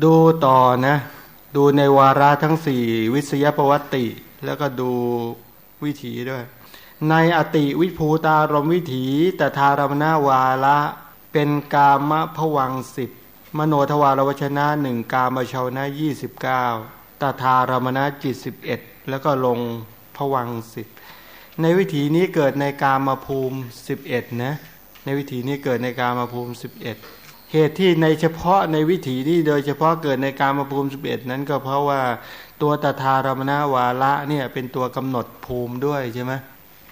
ดูต่อนะ ดูในวาระทั้งสี่วิสยประวัติ แล้วก็ดูวิถีด้วย ในอติวิภูตารมวิถีตถารมนาวาระเป็นกามะผวังสิบมโนทวารวชนะหนึ่งกามชาวนะยี่สิบเก้าตถารมณจิตสิบเอ็ดแล้วก็ลงผวังสิบในวิถีนี้เกิดในกามาภูมิสิบเอ็ดนะในวิถีนี้เกิดในกามาภูมิสิบเอ็ด เหตุที่ในเฉพาะในวิถีนี้โดยเฉพาะเกิดในการมาภูมิสิบเอ็ดนั้นก็เพราะว่าตัวตถารมณวาระเนี่ยเป็นตัวกำหนดภูมิด้วยใช่ไหม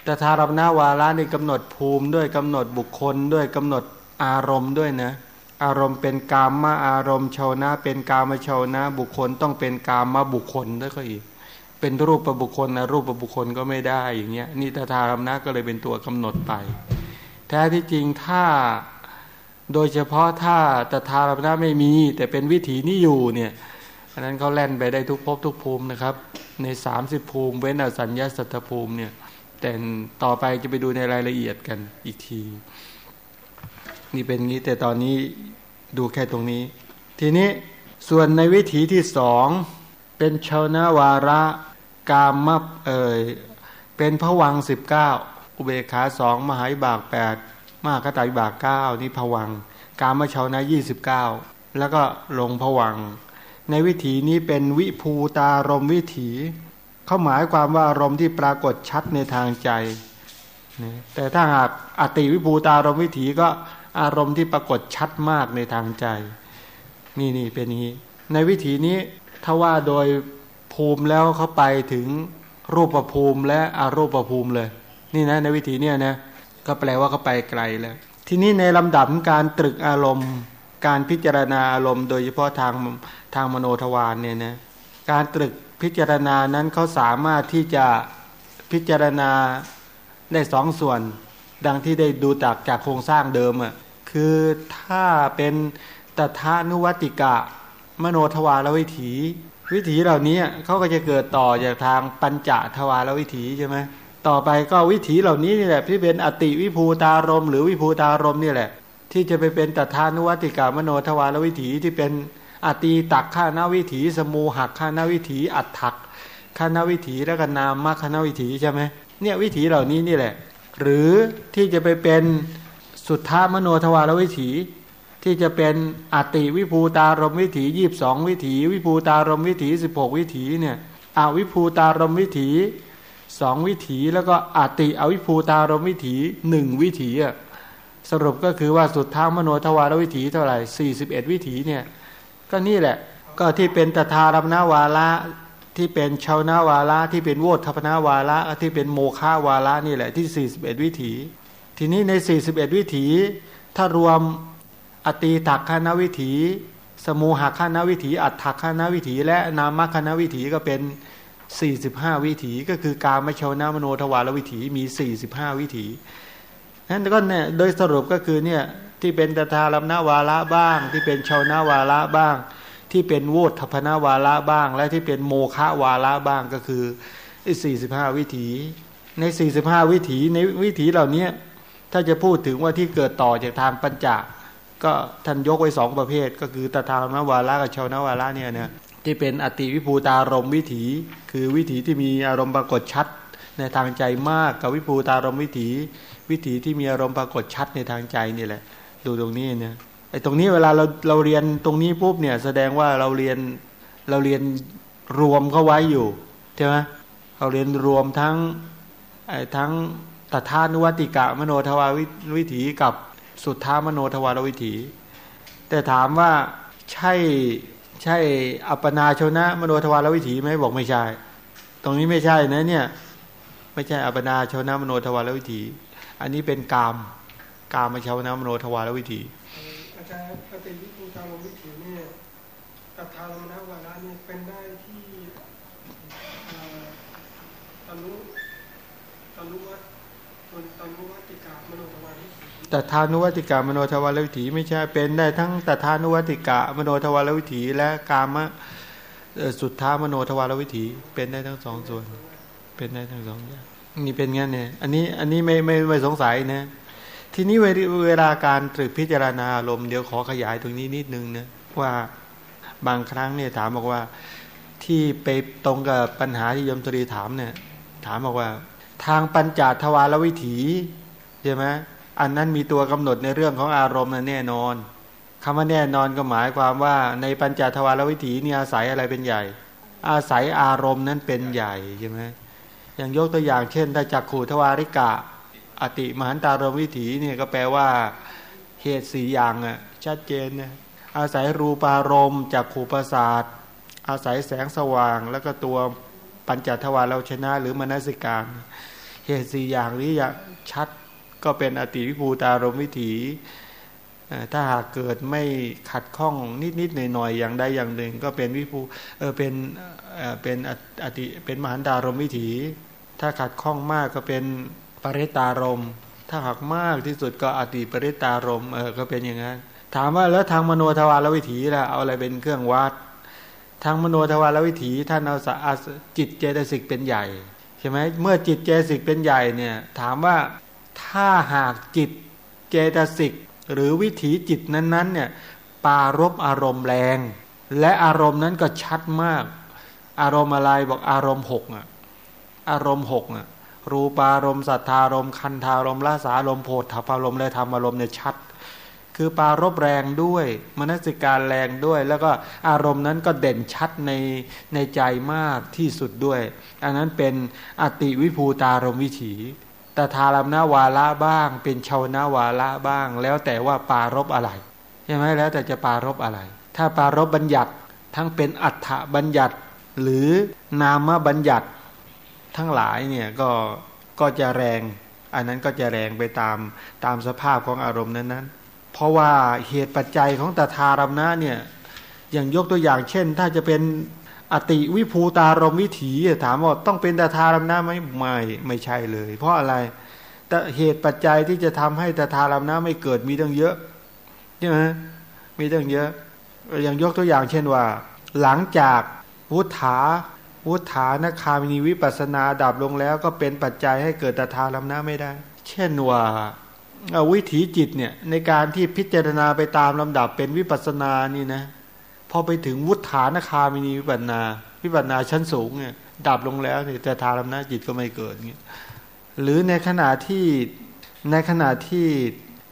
ตถารมณวาระนี่กำหนดภูมิด้วยกำหนดบุคคลด้วยกำหนดอารมณ์ด้วยนะอารมณ์เป็นกามมาอารมณ์ชาวนะ เป็นกามชาวนะ บุคคลต้องเป็นกามมาบุคคลด้วก็อีก เป็นรูปประบุคคลนะรูปประบุคคลก็ไม่ได้อย่างเงี้ยนี่ตถารมนะก็เลยเป็นตัวกำหนดไป แท้ที่จริงถ้า โดยเฉพาะถ้าตถารมนะไม่มี แต่เป็นวิถีนี่อยู่เนี่ยอันนั้นเขาแล่นไปได้ทุกภพทุกภูมินะครับ ในสามสิบภูมิ เว้นอสัญญาสัตภูมิเนี่ยแต่ต่อไปจะไปดูในรายละเอียดกันอีกที นี่เป็นงี้แต่ตอนนี้ดูแค่ตรงนี้ ทีนี้ส่วนในวิถีที่สองเป็นชาวนาวาระกามมับเอ่ยเป็นผวังสิบเก้าอุเบกขาสองมหาบากแปดมหากตาบากเก้านี่ผวัง กามชาวนะยี่สิบเก้าแล้วก็ลงผวัง ในวิถีนี้เป็นวิภูตารมวิถีเขาหมายความว่าอารมณ์ที่ปรากฏชัดในทางใจ แต่ถ้าหากอติวิภูตารมวิถีก็อารมณ์ที่ปรากฏชัดมากในทางใจ นี่นี่เป็นนี้ ในวิถีนี้ถ้าว่าโดยภูมิแล้วเขาไปถึงรูปภูมิและอารูปภูมิเลย นี่นะในวิถีเนี้ยนะก็แปลว่าเขาไปไกลแล้ว ทีนี้ในลำดับการตรึกอารมณ์ การพิจารณาอารมณ์ โดยเฉพาะทางทางมโนทวารเนี่ยนะการตรึกพิจารณานั้นเขาสามารถที่จะพิจารณาได้สองส่วน ดังที่ได้ดูจากจากโครงสร้างเดิมอะคือถ้าเป็นตถานุวัติกะ มโนทวารวิถี วิถีเหล่านี้เขาก็จะเกิดต่อจากทางปัญจทวารวิถีใช่ไหม ต่อไปก็วิถีเหล่านี้นี่แหละที่เป็นอติวิภูตารมหรือวิภูตารมนี่แหละ ที่จะไปเป็นตถานุวัติกะมโนทวารวิถีที่เป็นอตีตักข้านาวิถี สมูหักข้านาวิถี อัตถักข้านาวิถีแล้วก็นามมรรคนาวิถีใช่ไหมเนี่ยวิถีเหล่านี้นี่แหละ หรือที่จะไปเป็นสุทธามโนทวารวิถี ที่จะเป็นอติวิภูตารมวิถียีบสองวิถี วิภูตารมวิถีสิบหกวิถีเนี่ยอวิภูตารมวิถี สองวิถีแล้วก็อติอวิภูตารมวิถีหนึ่งวิถีอะสรุปก็คือว่าสุดท้ามโนทวารวิถีเท่าไหร่สี่สิบเอ็ดวิถีเนี่ยก็นี่แหละก็ที่เป็นตถารมนาวาระที่เป็นชาวนาวาระที่เป็นโวทัพนาวาระที่เป็นโมฆาวาระนี่แหละที่ 41 วิถี ทีนี้ใน 41 วิถี ถ้ารวมอตีตักขณวิถี สมูหขณวิถี อัตถักขณวิถี และนามคณวิถีก็เป็น 45 วิถีก็คือกามชาวนามโนทวารวิถีมี 45 วิถีนั้นก็เนี่ยโดยสรุปก็คือเนี่ยที่เป็นตถาลัมนาวาระบ้าง ที่เป็นชาวนาวาระบ้าง ที่เป็นโวทพนาวาระบ้าง และที่เป็นโมฆะวาระบ้างก็คือสี่สิบห้าวิถีในสี่สิบห้าวิถีในวิถีเหล่านี้ถ้าจะพูดถึงว่าที่เกิดต่อจากทางปัญจก็ท่านยกไว้สองประเภท ก็คือตถาลัมนาวาระกับชาวนาวาระเนี่ยนะ ที่เป็นอติวิภูตารมวิถี คือวิถีที่มีอารมณ์ปรากฏชัดในทางใจมากกับวิภูตารมวิถี วิถีที่มีอารมณ์ปรากฏชัดในทางใจนี่แหละ ดูตรงนี้เนี่ยไอ้ตรงนี้เวลาเราเราเรียนตรงนี้ปุ๊บเนี่ย แสดงว่าเราเรียนเราเรียนรวมเข้าไว้อยู่ใช่ไหมเราเรียนรวมทั้งไอ้ทั้งตถานุวัติกะมโนทวารวิถีกับสุทธามโนทวารวิถี แต่ถามว่าใช่ ใช่อัปนาชนะมโนทวารวิถีไหมบอกไม่ใช่ ตรงนี้ไม่ใช่นะเนี่ย ไม่ใช่อัปนาชนะมโนทวารวิถี อันนี้เป็นกาม กามชาวนะมโนทวารวิถีอาจะเป็นวิธีการลงวิถีเนี่ยกับทางลมนะวาระเนี่ยเป็นได้ที่ตนุตนุวัตตนุวัติกามโนทวาร วิถีแต่ทานุวัติกามโนทวารวิถีไม่ใช่เป็นได้ทั้งแต่ทานุวัติกามโนทวารวิถี และกามะสุดท้ามโนทวารวิถี เป็นได้ทั้งสองส่วน เป็นได้ทั้งสองอย่างนี่เป็นงั้นเนี่ยอันนี้อันนี้ไม่ไม่ไม่สงสัยนะทีนี้เวลาการตรึกพิจารณาลมเดี๋ยวขอขยายตรงนี้นิดนึงนะว่าบางครั้งเนี่ยถามบอกว่าที่ไปตรงกับปัญหาที่ยมตรีถามเนี่ย ถามบอกว่า ทางปัญจทวารวิถีใช่ไหม อันนั้นมีตัวกำหนดในเรื่องของอารมณ์นแน่นอนคำว่าแน่นอนก็หมายความว่าในปัญจทวารวิถีนี่อาศัยอะไรเป็นใหญ่ อาศัยอารมณ์นั้นเป็นใหญ่ใช่ไหมอย่างยกตัวอย่างเช่นถ้าจักขู่ทวาริกะ อติมหันตารมวิถีเนี่ยก็แปลว่าเหตุสี่อย่างอะชัดเจนนะอาศัยรูปารมณ์จากขูประสาทอาศัยแสงสว่าง แล้วก็ตัวปัญจทวารเราชนะหรือมนสิการ เหตุสี่อย่างนี้อย่างชัด ก็เป็นอติวิภูตารมวิถีถ้าหากเกิดไม่ขัดข้องนิดๆหน่อยๆอย่างใดอย่างหนึ่ง ก็เป็นวิภูเออเป็นเป็นอติเป็นมหันตารมวิถี ถ้าขัดข้องมากก็เป็นปริตารม ถ้าหักมากที่สุดก็อติปริตารมเออก็เป็นอย่างนั้นถามว่าแล้วทางมโนทวารวิถีล่ะเอาอะไรเป็นเครื่องวัด ทางมโนทวารวิถีท่านเอาจิตเจตสิกเป็นใหญ่ใช่ไหมเมื่อจิตเจตสิกเป็นใหญ่เนี่ยถามว่า ถ้าหากจิตเจตสิกหรือวิถีจิตนั้นๆเนี่ยปารบอารมณ์แรง และอารมณ์นั้นก็ชัดมาก อารมณ์อะไรบอกอารมณ์หกอะอารมณ์หกอะรูปารมณ์สัทธารมณ์คันธารมณ์ลาสารมณ์โพธพารมณ์และธรรมอารมณ์เนี่ยชัด คือปารบแรงด้วยมนสิการแรงด้วย แล้วก็อารมณ์นั้นก็เด่นชัดในในใจมากที่สุดด้วย อันนั้นเป็นอติวิภูตารมวิถี ตถารมนาวาระบ้าง เป็นชาวนาวาระบ้าง แล้วแต่ว่าปารบอะไรใช่ไหมแล้วแต่จะปารบอะไร ถ้าปารบบัญญัติทั้งเป็นอัฏฐบัญญัติ หรือนามบัญญัติทั้งหลายเนี่ยก็ก็จะแรง อันนั้นก็จะแรงไปตามตามสภาพของอารมณ์นั้นๆ เพราะว่าเหตุปัจจัยของตถารมนะเนี่ยอย่างยกตัวอย่างเช่น ถ้าจะเป็น อติวิภูตารมวิถีถามว่าต้องเป็นตถารมนะไหมไม่ไม่ใช่เลย เพราะอะไรแต่เหตุปัจจัยที่จะทำให้ตถารมนะไม่เกิดมีตั้งเยอะใช่ไหมมีตั้งเยอะ อย่างยกตัวอย่างเช่นว่า หลังจากวุฒาวุฒานคามินีวิปัสนาดับลงแล้ว ก็เป็นปัจจัยให้เกิดตถารมนะไม่ได้ เช่นว่าวิถีจิตเนี่ยในการที่พิจารณาไปตามลำดับเป็นวิปัสนานี่นะ พอไปถึงวุฒานคามินีวิปัสนาวิปัสนาชั้นสูงเนี่ยดับลงแล้วเนี่ยแต่ทารมนาจิตก็ไม่เกิดเงี้ยหรือในขณะที่ในขณะที่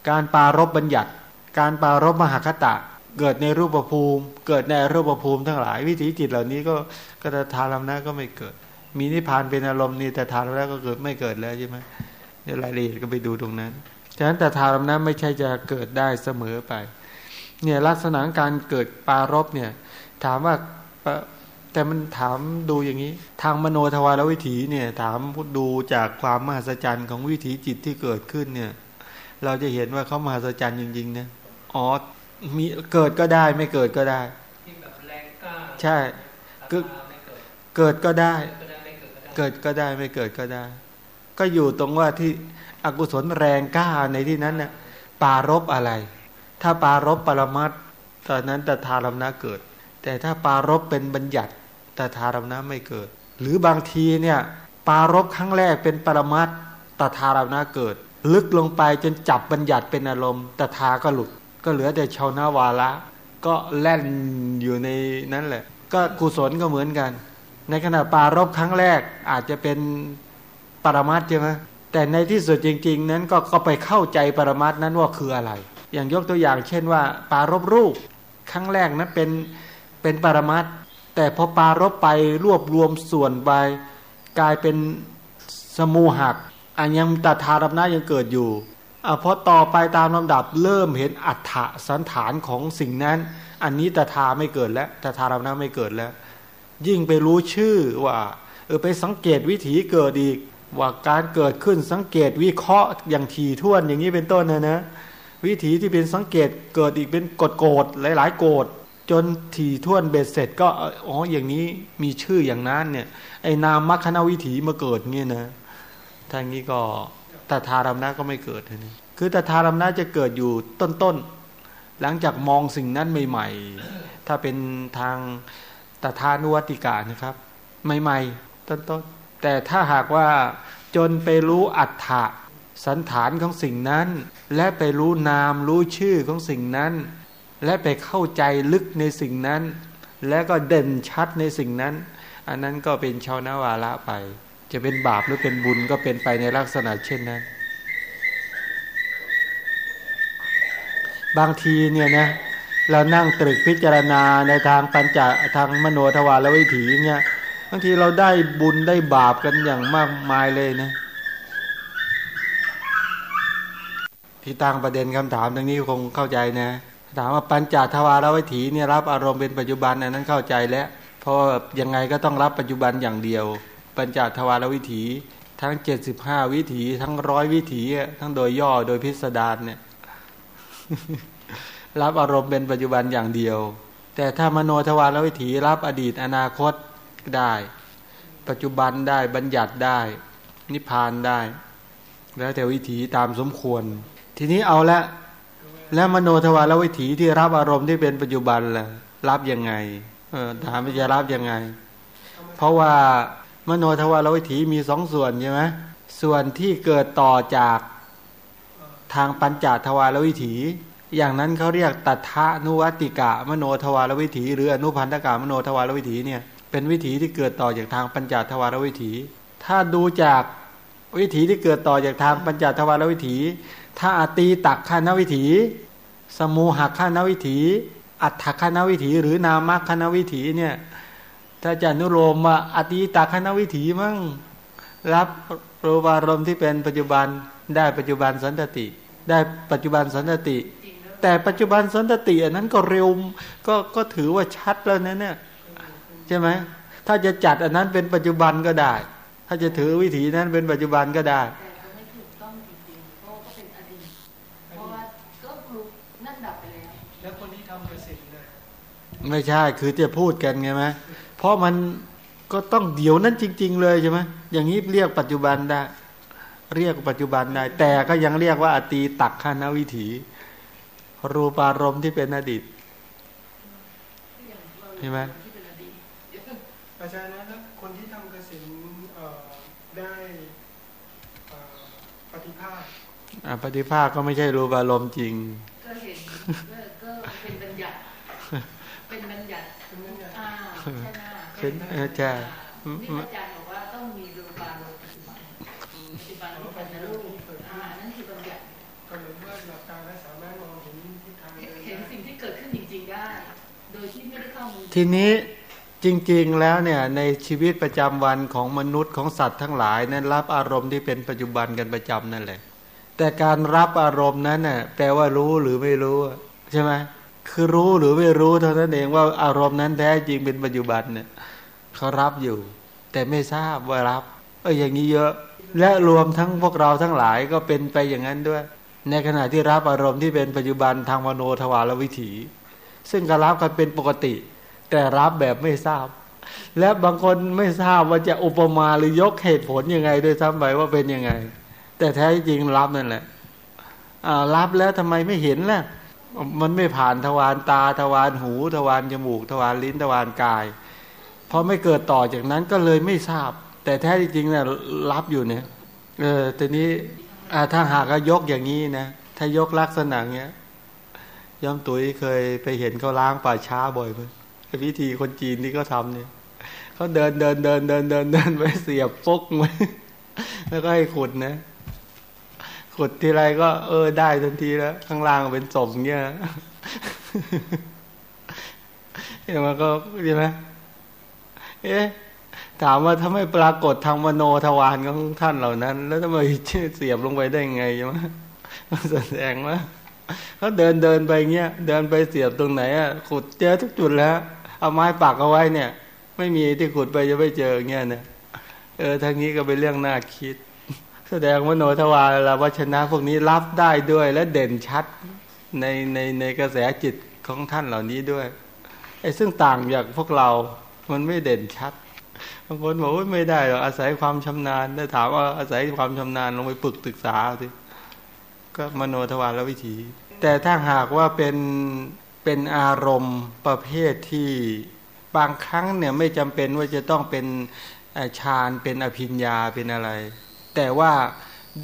การปารบบัญญัติ การปารบมหาคตะ เกิดในรูปภูมิ เกิดในรูปภูมิทั้งหลาย วิถีจิตเหล่านี้ก็ก็ทารมนาก็ไม่เกิด มีนิพพานเป็นอารมณ์นี่แต่ทารมนาก็เกิดไม่เกิดแล้วใช่ไหมรายละเอียดก็ไปดูตรงนั้นฉะนั้นแต่ทารมนาไม่ใช่จะเกิดได้เสมอไป เนี่ยลักษณะการเกิดปารบเนี่ย ถามว่าแต่มันถามดูอย่างนี้ ทางมโนทวารวิถีเนี่ย ถามดูจากความมหัศจรรย์ของวิถีจิตที่เกิดขึ้นเนี่ย เราจะเห็นว่าเขามหัศจรรย์จริงๆเนี่ยอ๋อมีเกิดก็ได้ไม่เกิดก็ได้ใช่เกิดเกิดก็ได้ เกิดก็ได้ไม่เกิดก็ได้ ก็อยู่ตรงว่าที่อกุศลแรงกล้าในที่นั้นเนี่ยปารบอะไร ถ้าปารบปรมัตตอนนั้นตถารมนะเกิด แต่ถ้าปารบเป็นบัญญัติตถารมนะไม่เกิด หรือบางทีเนี่ยปารบครั้งแรกเป็นปรมัตตถารมนะเกิด ลึกลงไปจนจับบัญญัติเป็นอารมณ์ตถาก็หลุด ก็เหลือแต่ชาวนาวาระก็แล่นอยู่ในนั้นแหละ ก็กุศลก็เหมือนกัน ในขณะปารบครั้งแรกอาจจะเป็นปรมัตใช่ไหมแต่ในที่สุดจริง ๆ นั้นก็ก็ไปเข้าใจปรมัตนั้นว่าคืออะไร อย่างยกตัวอย่าง เช่นว่า ปารบรูปครั้งแรกนะเป็นเป็นปรมัตแต่พอปารบไปรวบรวมส่วนไปกลายเป็นสมูหักอันยังตัทารมนะยังเกิดอยู่อพอต่อไปตามลำดับเริ่มเห็นอัฏฐสันฐานของสิ่งนั้น อันนี้ตถาไม่เกิดแล้วตถารมนะไม่เกิดแล้ว ยิ่งไปรู้ชื่อว่าเออไปสังเกตวิถีเกิดอีกว่าการเกิดขึ้นสังเกตวิเคราะห์อย่างถี่ถ้วนอย่างนี้เป็นต้นนะนะ วิถีที่เป็นสังเกตเกิดอีกเป็นกดโกรธหลาย ๆ โกรธจนถี่ท่วนเบ็ดเสร็จ ก็อ๋ออย่างนี้มีชื่ออย่างนั้นเนี่ย ไอ้นามมรรคณวิถีมาเกิดเนี่ยนะทางนี้ก็ตถารมนะก็ไม่เกิดนะคือตถารมนะจะเกิดอยู่ต้นๆหลังจากมองสิ่งนั้นใหม่ ๆ ถ้าเป็นทางตถานุวัติกานะครับ ใหม่ ๆ ต้นๆแต่ถ้าหากว่าจนไปรู้อัฏฐะ สันฐานของสิ่งนั้น และไปรู้นามรู้ชื่อของสิ่งนั้น และไปเข้าใจลึกในสิ่งนั้น และก็เด่นชัดในสิ่งนั้น อันนั้นก็เป็นชาวนาวาระไป จะเป็นบาปหรือเป็นบุญก็เป็นไปในลักษณะเช่นนั้น บางทีเนี่ยนะเรานั่งตรึกพิจารณาในทางปัญจทางมโนทวารวิถีเนี่ยบางทีเราได้บุญได้บาปกันอย่างมากมายเลยนะ ที่ตั้งประเด็นคำถามตรงนี้คงเข้าใจนะ ถามว่าปัญจทวารวิถีเนี่ยรับอารมณ์เป็นปัจจุบันอันนั้นเข้าใจแล้วเพราะยังไงก็ต้องรับปัจจุบันอย่างเดียว ปัญจทวารวิถี ทั้งเจ็ดสิบห้าวิถีทั้งร้อยวิถี ทั้งโดยย่อโดยพิสดารเนี่ยรับอารมณ์เป็นปัจจุบันอย่างเดียว แต่ถ้ามโนทวารวิถีรับอดีตอนาคตได้ ปัจจุบันได้บัญญัติได้ นิพพานได้ แล้วแต่วิถีตามสมควร ทีนี้เอาละแล้วมโนทวารวิถีที่รับอารมณ์ที่เป็นปัจจุบันล่ะรับยังไง เออถามว่าจะรับยังไง เพราะว่ามโนทวารวิถีมีสองส่วนใช่ไหมส่วนที่เกิดต่อจากทางปัญจทวารวิถี อย่างนั้นเขาเรียกตัทะนุวัติกะ มโนทวารวิถี หรืออนุพันธกะมโนทวารวิถีเนี่ยเป็นวิถีที่เกิดต่อจากทางปัญจทวารวิถี ถ้าดูจากวิถีที่เกิดต่อจากทางปัญจทวารวิถี ถ้าอตีตักขานวิถี สมูหักขานวิถี อัฏฐขานวิถี หรือนามัคขานวิถีเนี่ย ถ้าจะนุโรมว่าอตีตักขานวิถีมั่งรับรูปารมณ์ที่เป็นปัจจุบันได้ปัจจุบันสันตติ ได้ปัจจุบันสันตติ แต่ปัจจุบันสันตติอันนั้นก็เร็วก็ก็ถือว่าชัดแล้วนะเนี่ยใช่ไหมถ้าจะจัดอันนั้นเป็นปัจจุบันก็ได้ ถ้าจะถือวิถีนั้นเป็นปัจจุบันก็ได้แล้วคนที่ทำเกษตรนะ ไม่ใช่คือจะพูดกันไงไหมเพราะมันก็ต้องเดี๋ยวนั้นจริง ๆ เลยใช่ไหมอย่างนี้เรียกปัจจุบันได้ เรียกปัจจุบันได้ แต่ก็ยังเรียกว่าอตีตักขานวิถี รูปารมณ์ที่เป็นอดีตใช่ไหมอาจารย์นะแล้วคนที่ทำกสินได้ปฏิภาคปฏิภาคก็ไม่ใช่รูปารมณ์จริงก็เห็นก็เป็นบัญญัติเป็นบัญญัติเป็นบัญญัติ ใช่ไหมเป็นใช่นี่อาจารย์บอกว่าต้องมีรูปารมณ์ปัจจุบันปัจจุบันปัจจุบันรูปอ่านั่นคือบัญญัติก็เหมือนว่าหลับตาและสามารถมองเห็นทิศทางเห็นสิ่งที่เกิดขึ้นจริงๆได้ โดยที่ไม่ได้เข้ามือทีนี้จริงๆแล้วเนี่ยในชีวิตประจำวันของมนุษย์ของสัตว์ทั้งหลายนั้นรับอารมณ์ที่เป็นปัจจุบันกันประจำนั่นแหละ แต่การรับอารมณ์นั้นน่ะแปลว่ารู้หรือไม่รู้ใช่ไหม คือรู้หรือไม่รู้เท่านั้นเองว่าอารมณ์นั้นแท้จริงเป็นปัจจุบันเนี่ยเขารับอยู่ แต่ไม่ทราบว่ารับ เอออย่างนี้เยอะ และรวมทั้งพวกเราทั้งหลายก็เป็นไปอย่างนั้นด้วย ในขณะที่รับอารมณ์ที่เป็นปัจจุบันทางมโนทวารวิถี ซึ่งก็รับกันเป็นปกติ แต่รับแบบไม่ทราบ และบางคนไม่ทราบว่าจะอุปมาหรือยกเหตุผลยังไงด้วยซ้ำไปว่าเป็นยังไง แต่แท้จริงรับนั่นแหละรับแล้วทำไมไม่เห็นล่ะ มันไม่ผ่านทวารตาทวารหู ทวารจมูก ทวารลิ้นทวารกายพอไม่เกิดต่อจากนั้นก็เลยไม่ทราบ แต่แท้จริงเนี่ยรับอยู่เนี่ยเออแต่นี้ถ้าหากยกอย่างนี้นะถ้ายกลักษณะเงี้ยย่อมตุ้ยเคยไปเห็นเขาล้างป่าช้าบ่อยไหมวิธีคนจีนที่เขาทาเนี่ยเขาเดินเดินเดินเดินเดินเดินไปเสียบปุ๊กไว้แล้วก็ให้ขุดนะ ขุดทีไรก็ เออ ได้ทันทีแล้ว ข้างล่างเป็นศพเงี้ยเห็นมันก็ใช่ไหมเอ๊ะถามว่าถ้าไม่ปรากฏทางมโนทวารของท่านเหล่านั้น แล้วทำไมเสียบลงไปได้ไงใช่ไหมแสดงว่าเขาเดินเดินไปเงี้ยเดินไปเสียบตรงไหนอะขุดเจอทุกจุดแล้ว เอาไม้ปักเอาไว้เนี่ย ไม่มีที่ขุดไปจะไม่เจอเงี้ยเนี่ยเออทางนี้ก็เป็นเรื่องน่าคิด แสดงว่าโนทวารลาวัชนะพวกนี้รับได้ด้วยและเด่นชัดในในในกระแสจิตของท่านเหล่านี้ด้วยไอ้ซึ่งต่างจากพวกเรามันไม่เด่นชัดบางคนบอกว่าไม่ได้หรอกอาศัยความชำนาญถ้าถามว่าอาศัยความชำนาญลงไปฝึกศึกษาสิก็มโนทวารวิถี แต่ถ้าหากว่าเป็นเป็นอารมณ์ประเภทที่บางครั้งเนี่ยไม่จำเป็นว่าจะต้องเป็นฌานเป็นอภิญญาเป็นอะไร แต่ว่า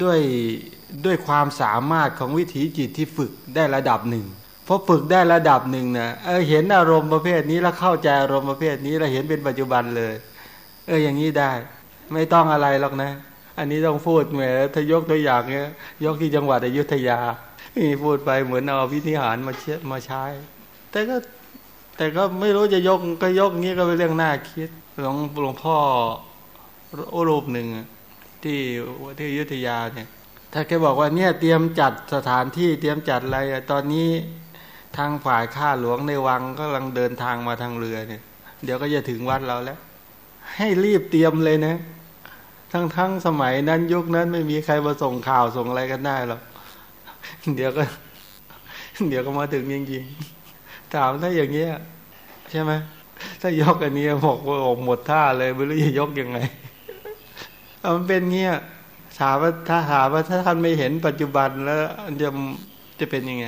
ด้วยด้วยความสามารถของวิถีจิตที่ฝึกได้ระดับหนึ่งพอฝึกได้ระดับหนึ่งนะเออเห็นอารมณ์ประเภทนี้แล้วเข้าใจอารมณ์ประเภทนี้แล้วเห็นเป็นปัจจุบันเลย เอออย่างนี้ได้ ไม่ต้องอะไรหรอกนะ อันนี้ต้องพูดเหมือนถ้ายกตัวอย่างเนี้ยยกที่จังหวัดอยุธยานี่พูดไปเหมือนเอาวิธีหารมาเชื่อมาใช้ แต่ก็แต่ก็ไม่รู้จะยกก็ยกงี้ก็เป็นเรื่องน่าคิดหลวงหลวงพ่อรูปหนึ่ง ที่ที่ยุธยาเนี่ย ถ้าแกบอกว่าเนี่ยเตรียมจัดสถานที่เตรียมจัดอะไรตอนนี้ทางฝ่ายข้าหลวงในวังก็กำลังเดินทางมาทางเรือเนี่ย เดี๋ยวก็จะถึงวัดเราแล้ว ให้รีบเตรียมเลยนะ ทั้งทั้งสมัยนั้นยุคนั้นไม่มีใครมาส่งข่าวส่งอะไรกันได้หรอกเดี๋ยวก็ เดี๋ยวก็มาถึงจริงๆถามถ้าอย่างเงี้ยใช่ไหมถ้ายกอันนี้บอกว่าออกหมดท่าเลยไม่รู้จะยกยังไง มันเป็นเงี้ยถามว่าถ้าถามว่าถ้าท่านไม่เห็นปัจจุบันแล้วจะจะเป็นยังไง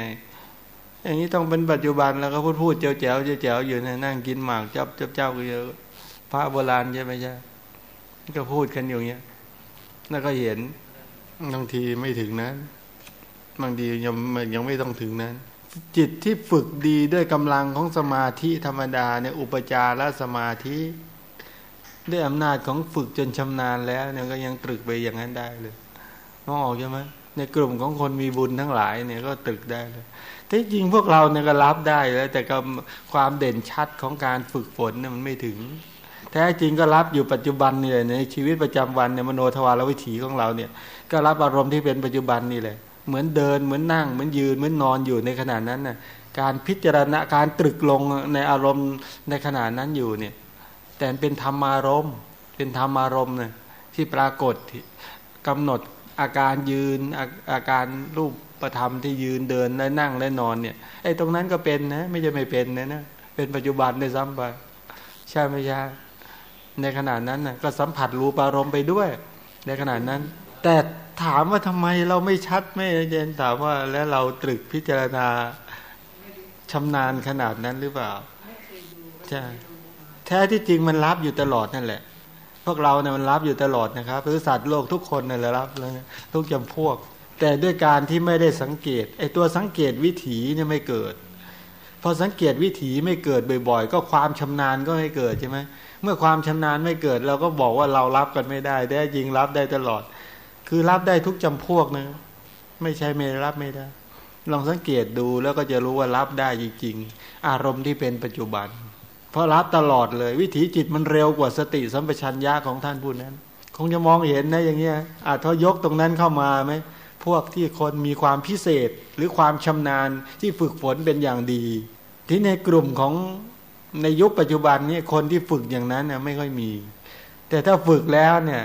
อย่างนี้ต้องเป็นปัจจุบันแล้วก็พูดพูดเจ้าแจ๋วเจ้าแจ๋วอยู่ในนั่งกินหมากจับเจ้าเจ้าก็เยอะพระโบราณใช่ไหมใช่ก็พูดกันอยู่เงี้ยแล้วก็เห็นบางทีไม่ถึงนั้นบางทียังยังไม่ต้องถึงนั้น จิตที่ฝึกดีด้วยกำลังของสมาธิธรรมดาเนี่ยอุปจารสมาธิ ด้วยอำนาจของฝึกจนชำนาญแล้วเนี่ยก็ยังตรึกไปอย่างนั้นได้เลยมองออกใช่ไหมในกลุ่มของคนมีบุญทั้งหลายเนี่ยก็ตรึกได้เลยที่จริงพวกเราเนี่ยก็รับได้แล้วแต่ก็ความเด่นชัดของการฝึกฝนเนี่ยมันไม่ถึงแท้จริงก็รับอยู่ปัจจุบันนี่ยในชีวิตประจำวันเนี่ยมโนทวารวิถีของเราเนี่ย ก็รับอารมณ์ที่เป็นปัจจุบันนี่แหละเหมือนเดินเหมือนนั่งเหมือนยืนเหมือนนอนอยู่ในขณะนั้นน่ะการพิจารณาการตรึกลงในอารมณ์ในขณะนั้นอยู่เนี่ย แต่เป็นธรรมารมณ์เป็นธรรมารมณ์เนี่ยที่ปรากฏกำหนดอาการยืนอาอาการรูปประธรรมที่ยืนเดินและนั่งและนอนเนี่ยไอ้ตรงนั้นก็เป็นนะ ไม่ใช่ไม่เป็นนะนะเป็นปัจจุบันในซ้ำไปใช่ไหม่ใช่ในขณะนั้นนะก็สัมผัสรูปารมณ์ไปด้วย ในขณะนั้น แต่ถามว่าทำไมเราไม่ชัดไม่เย็นถามว่าแล้วเราตรึกพิจารณาชำนาญขนาดนั้นหรือเปล่าใช่ แท้ที่จริงมันรับอยู่ตลอดนั่นแหละ พวกเราเนี่ยมันรับอยู่ตลอดนะครับพือสัตว์โลกทุกคนเนี่ยรับเลยทุกจำพวก แต่ด้วยการที่ไม่ได้สังเกตไอ้ตัวสังเกตวิถีเนี่ยไม่เกิด พอสังเกตวิถีไม่เกิดบ่อย ๆ ก็ความชำนาญก็ไม่เกิดใช่ไหมเมื่อความชำนาญไม่เกิดเราก็บอกว่าเรารับกันไม่ได้ได้จริงรับได้ตลอด คือรับได้ทุกจำพวกนะไม่ใช่ไม่รับไม่ได้ ลองสังเกตดูแล้วก็จะรู้ว่ารับได้จริงๆ อารมณ์ที่เป็นปัจจุบัน เพราะรับตลอดเลย วิถีจิตมันเร็วกว่าสติสัมปชัญญะของท่านผู้นั้น คงจะมองเห็นนะอย่างเงี้ยอาจทยกตรงนั้นเข้ามาไหมพวกที่คนมีความพิเศษหรือความชำนาญที่ฝึกฝนเป็นอย่างดี ที่ในกลุ่มของในยุคปัจจุบันนี้คนที่ฝึกอย่างนั้นเนี่ยไม่ค่อยมี แต่ถ้าฝึกแล้วเนี่ย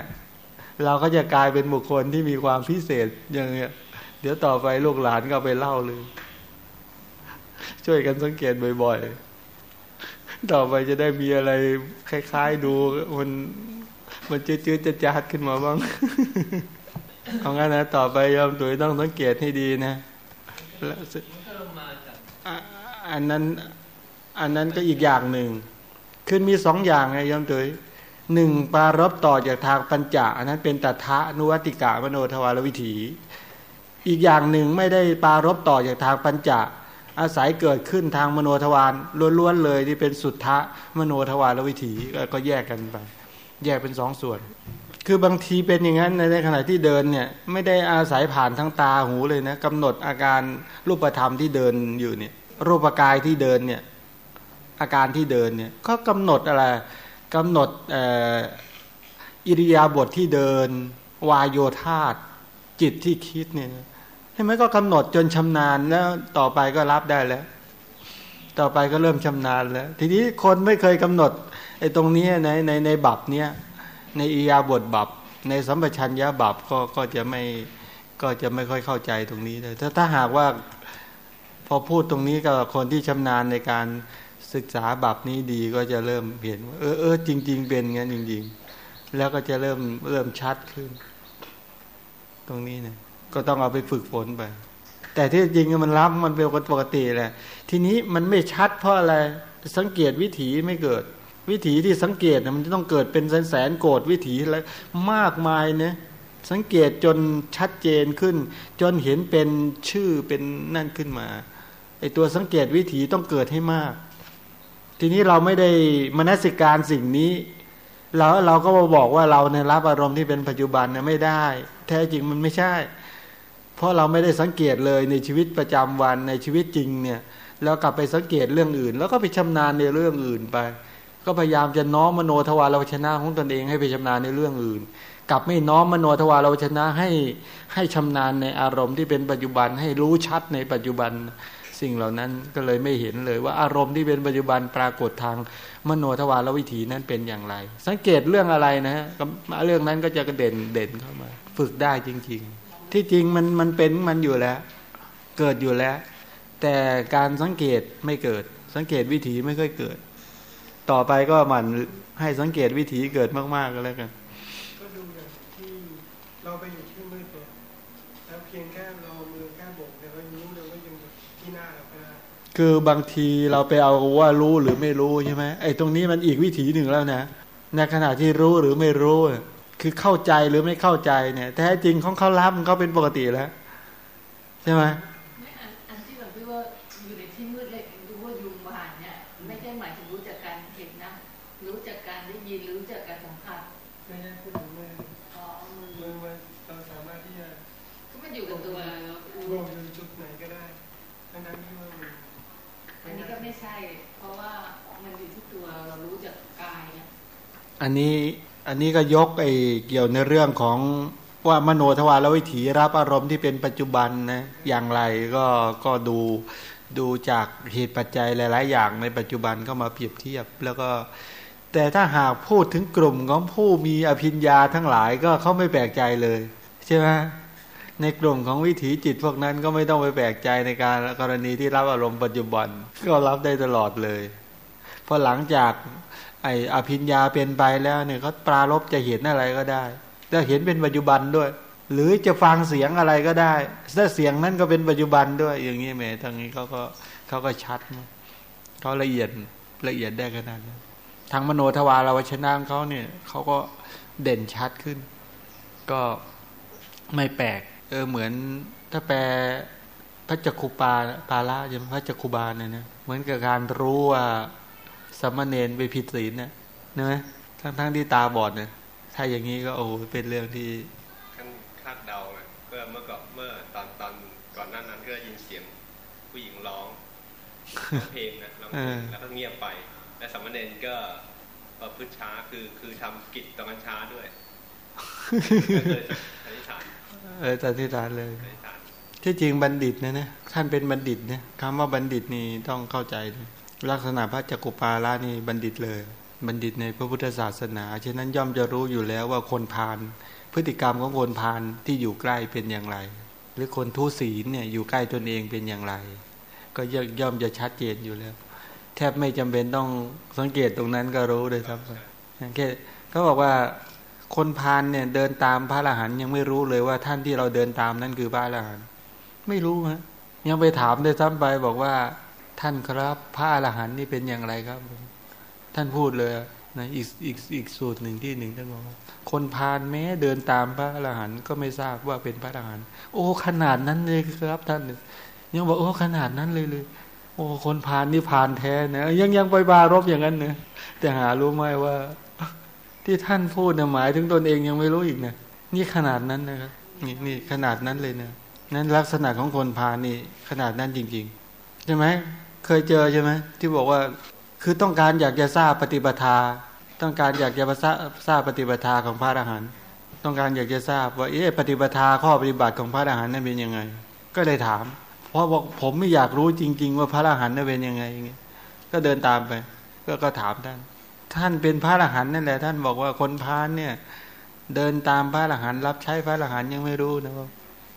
เราก็จะกลายเป็นบุคคลที่มีความพิเศษอย่างเงี้ย เดี๋ยวต่อไปลูกหลานก็ไปเล่าเลย ช่วยกันสังเกตบ่อย ๆ ต่อไปจะได้มีอะไรคล้าย ๆ ดูมันมันจืดๆจะจัดขึ้นมาบ้างเอางั้นนะต่อไปยอมตุ๋ยต้องสังเกตให้ดีนะแล้วอันนั้นอันนั้นก็อีกอย่างหนึ่งคือมีสองอย่างไงยอมตุ๋ยหนึ่งปารบต่อจากทางปัญจอันนั้นเป็นตัทะนุวัติกะมโนทวารวิถี อีกอย่างหนึ่งไม่ได้ปารบต่อจากทางปัญจ อาศัยเกิดขึ้นทางมโนทวารล้วนๆเลยที่เป็นสุทธะมโนทวารวิถีก็แยกกันไป แยกเป็นสองส่วน คือบางทีเป็นอย่างนั้นในขณะที่เดินเนี่ยไม่ได้อาศัยผ่านทั้งตาหูเลยนะกำหนดอาการรูปธรรมที่เดินอยู่เนี่ยรูปกายที่เดินเนี่ยอาการที่เดินเนี่ยก็กำหนดอะไรกำหนดอิริยาบถทที่เดิน วายโยธาจิตที่คิดเนี่ย ใช่ไหมก็กำหนดจนชำนาญแล้วต่อไปก็รับได้แล้ว ต่อไปก็เริ่มชำนาญแล้ว ทีนี้คนไม่เคยกำหนดไอ้ตรงนี้ในในในบับเนี้ยในอียาบทบับ ในสัมปชัญญะบับก็ก็จะไม่ก็จะไม่ค่อยเข้าใจตรงนี้เลยถ้าถ้าหากว่าพอพูดตรงนี้กับคนที่ชำนาญในการศึกษาบับนี้ดีก็จะเริ่มเห็นว่าเออเออจริง ๆ เป็นงั้นจริง ๆ แล้วก็จะเริ่มเริ่มชัดขึ้น ตรงนี้เนี่ย ก็ต้องเอาไปฝึกฝนไป แต่ที่จริงมันรับมันเป็นปกติแหละ ทีนี้มันไม่ชัดเพราะอะไรสังเกตวิถีไม่เกิด วิถีที่สังเกตมันจะต้องเกิดเป็นแสนแสนโกรธวิถีอะไรมากมายเนี่ยสังเกตจนชัดเจนขึ้น จนเห็นเป็นชื่อเป็นนั่นขึ้นมาไอตัวสังเกตวิถีต้องเกิดให้มาก ทีนี้เราไม่ได้มนสิการสิ่งนี้เราเราก็มาบอกว่าเราในรับอารมณ์ที่เป็นปัจจุบันเนี่ยไม่ได้ แท้จริงมันไม่ใช่ เพราะเราไม่ได้สังเกตเลยในชีวิตประจำวันในชีวิตจริงเนี่ยแล้วกลับไปสังเกตเรื่องอื่น แล้วก็ไปชำนาญในเรื่องอื่นไป ก็พยายามจะน้อมมโนทวารวชนะของตนเองให้ไปชำนาญในเรื่องอื่น กลับไม่น้อมมโนทวารวชนะให้ให้ชำนาญในอารมณ์ที่เป็นปัจจุบันให้รู้ชัดในปัจจุบันสิ่งเหล่านั้นก็เลยไม่เห็นเลยว่าอารมณ์ที่เป็นปัจจุบันปรากฏทางมโนทวารวิถีนั้นเป็นอย่างไร สังเกตเรื่องอะไรนะฮะเรื่องนั้นก็จะกระเด่นเด่นเข้ามา ฝึกได้จริง ๆ ที่จริงมันมันเป็นมันอยู่แล้ว เกิดอยู่แล้ว แต่การสังเกตไม่เกิด สังเกตวิถีไม่ค่อยเกิด ต่อไปก็หมั่นให้สังเกตวิถีเกิดมากๆก็แล้วกันก็ดูอย่างที่เราไปอยู่ที่มืดเนี่ยแล้วเพียงแค่เรามือแค่โบกเนี่ยก็รู้เลยว่ายังอยู่ที่หน้าเราก็ได้คือบางทีเราไปเอาว่ารู้หรือไม่รู้ใช่ไหมไอ้ตรงนี้มันอีกวิถีหนึ่งแล้วนะในขณะที่รู้หรือไม่รู้อะ คือเข้าใจหรือไม่เข้าใจเนี่ย แท้จริงของเขารับมันก็เป็นปกติแล้ว ใช่ไหมไม่อันอันที่แบบที่ว่าอยู่ในที่มืดเลยรู้ว่ายุงผ่านเนี่ยไม่ใช่หมายถึงรู้จากการเห็นนะรู้จากการได้ยินรู้จากการสัมผัสไม่ใช่พูดถึงมืออ๋อมือมือมันเราสามารถที่จะก็มันอยู่กับตัวเราโบกอยู่จุดไหนก็ได้ทั้งนั้นที่ว่ามันอันนี้ก็ไม่ใช่ เพราะว่ามันอยู่ที่ตัวเรารู้จากกายเนี่ยอันนี้ อันนี้ก็ยกไอ้เกี่ยวในเรื่องของว่ามโนทวารวิถีรับอารมณ์ที่เป็นปัจจุบันนะอย่างไรก็ก็ดูดูจากเหตุปัจจัยหลาย ๆ อย่างในปัจจุบันก็มาเปรียบเทียบ แล้วก็ แต่ถ้าหากพูดถึงกลุ่มของผู้มีอภิญญาทั้งหลายก็เขาไม่แปลกใจเลย ใช่ไหมในกลุ่มของวิถีจิตพวกนั้นก็ไม่ต้องไปแปลกใจในการกรณีที่รับอารมณ์ปัจจุบัน ก็รับได้ตลอดเลยเพราะหลังจาก ไออภิญญาเป็นไปแล้วเนี่ยเขาปรารบจะเห็นอะไรก็ได้แล้วเห็นเป็นปัจจุบันด้วย หรือจะฟังเสียงอะไรก็ได้ถ้าเสียงนั้นก็เป็นปัจจุบันด้วย อย่างนี้แหมทางนี้เขาก็เขาก็ชัดเขาละเอียดละเอียดได้ขนาดนั้นทางมโนทวารวชนะของเขาเนี่ยเขาก็เด่นชัดขึ้น ก็ไม่แปลก เออเหมือนถ้าแปลพระจักคุปาปาละใช่ไหมพระจักคุบาลเนี่ยนะเหมือนกับการรู้ว่า สามเณรไปผิดศีลเนี่ยนะทั้งทั้งๆที่ตาบอดเนี่ยถ้าอย่างนี้ก็โอ้โหเป็นเรื่องที่ขั้นคาดเดาไงเมื่อเมื่อก่อนเมื่อตอนตอนก่อนหน้านั้นก็ได้ยินเสียงผู้หญิงร้องร้องเพลงนะร้องเพลงแล้วก็เงียบไป และสามเณรก็ประพฤติช้าคือคือทำกิจตอนนั้นช้าด้วยก็เลยสันนิษฐานเออตัดที่ฐานเลยสันนิษฐานที่จริงบัณฑิตนะนะท่านเป็นบัณฑิตเนี่ยคำว่าบัณฑิตนี่ต้องเข้าใจนะ ลักษณะพระจักกุปาละนี่บัณฑิตเลย บัณฑิตในพระพุทธศาสนา ฉะนั้นย่อมจะรู้อยู่แล้วว่าคนพาลพฤติกรรมของคนพาลที่อยู่ใกล้เป็นอย่างไร หรือคนทุศีลเนี่ยอยู่ใกล้ตนเองเป็นอย่างไร ก็ย่อมย่อมจะชัดเจนอยู่แล้ว แทบไม่จำเป็นต้องสังเกตตรงนั้นก็รู้เลยครับแค่เขาบอกว่าคนพาลเนี่ยเดินตามพระอรหันยังไม่รู้เลยว่าท่านที่เราเดินตามนั่นคือพระอรหันต์ไม่รู้ฮะยังไปถามได้ซ้ำไปบอกว่า ท่านครับพระอรหันต์นี่เป็นอย่างไรครับ ท่านพูดเลยนะอีกอีกอีกสูตรหนึ่งที่หนึ่งท่านบอกว่าคนพาลแม้เดินตามพระอรหันต์ก็ไม่ทราบว่าเป็นพระอรหันต์โอ้ขนาดนั้นเลยครับ ท่านยังบอกโอ้ขนาดนั้นเลยเลย โอ้คนพาลนี่พาลแท้นะยังยังไปบารบอย่างนั้นเนะแต่หารู้ไหมว่า ที่ท่านพูดนะหมายถึงตนเองยังไม่รู้อีกนะนี่ขนาดนั้นนะครับนี่นี่ขนาดนั้นเลยนะนั้นลักษณะของคนพาลนี่ขนาดนั้นจริง ๆ ใช่ไหม เคยเจอใช่ไหมที่บอกว่าคือต้องการอยากจะทราบปฏิปทา ต้องการอยากจะทราบทราบปฏิปทาของพระอรหันต์ต้องการอยากจะทราบว่าเอ๊ะปฏิปทาข้อปฏิบัติของพระอรหันต์นั้นเป็นยังไง ก็เลยถาม เพราะบอกผมไม่อยากรู้จริง ๆ ว่าพระอรหันต์นั้นเป็นยังไงอย่างเงี้ยก็เดินตามไป ก็ก็ถามท่าน ท่านเป็นพระอรหันต์นั่นแหละ ท่านบอกว่าคนพาลเนี่ยเดินตามพระอรหันต์รับใช้พระอรหันต์ยังไม่รู้นะ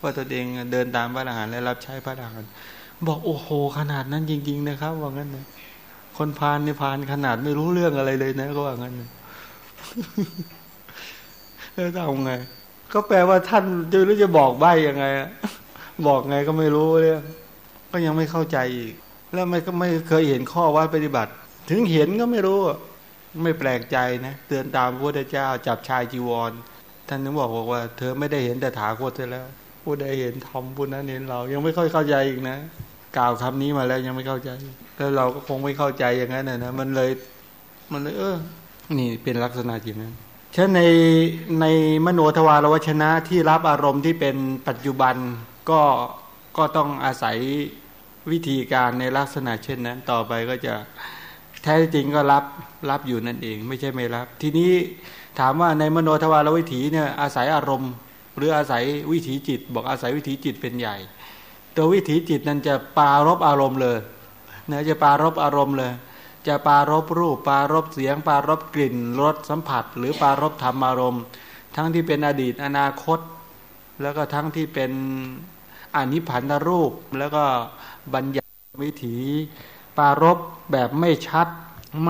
ว่าตัวเองเดินตามพระอรหันต์และรับใช้พระอรหันต์ บอกโอ้โห ขนาดนั้นจริง ๆ นะครับ ว่างั้นนะคนพานี่พาลขนาดไม่รู้เรื่องอะไรเลยนะก็ว่างั้นนะแล้วทำไง ก็แปลว่าท่านจะรู้จะบอกใบยังไงบอกไงก็ไม่รู้เรื่องก็ยังไม่เข้าใจอีก แล้วไม่ก็ไม่เคยเห็นข้อวัดปฏิบัติ ถึงเห็นก็ไม่รู้ไม่แปลกใจนะเตือนตามพระพุทธเจ้าจับชายจีวร ท่านนึกบอกบอกว่า เธอไม่ได้เห็นแต่ถาคตเธอแล้ว ผู้ใดเห็นธรรมผู้นั้นเห็นเรา ยังไม่ค่อยเข้าใจอีกนะ กล่าวคำนี้มาแล้วยังไม่เข้าใจ แล้วเราก็คงไม่เข้าใจอย่างนั้นนะนะมันเลย มันเลย เออ นี่เป็นลักษณะอย่างนั้นฉะนั้นในในมโนทวารวชนะที่รับอารมณ์ที่เป็นปัจจุบันก็ก็ต้องอาศัยวิธีการในลักษณะเช่นนั้น ต่อไปก็จะแท้จริงก็รับรับอยู่นั่นเอง ไม่ใช่ไม่รับ ทีนี้ถามว่าในมโนทวารวิถีเนี่ยอาศัยอารมณ์ หรืออาศัยวิถีจิต บอกอาศัยวิถีจิตเป็นใหญ่ ตัววิถีจิตนั้นจะปารบอารมณ์เลยนะจะปารบอารมณ์เลย จะปารบรูป ปารบเสียง ปารบกลิ่นรสสัมผัส หรือปารบธรรมอารมณ์ ทั้งที่เป็นอดีตอนาคต แล้วก็ทั้งที่เป็นอนิพันธรูป แล้วก็บัญญัติวิถี ปารบแบบไม่ชัด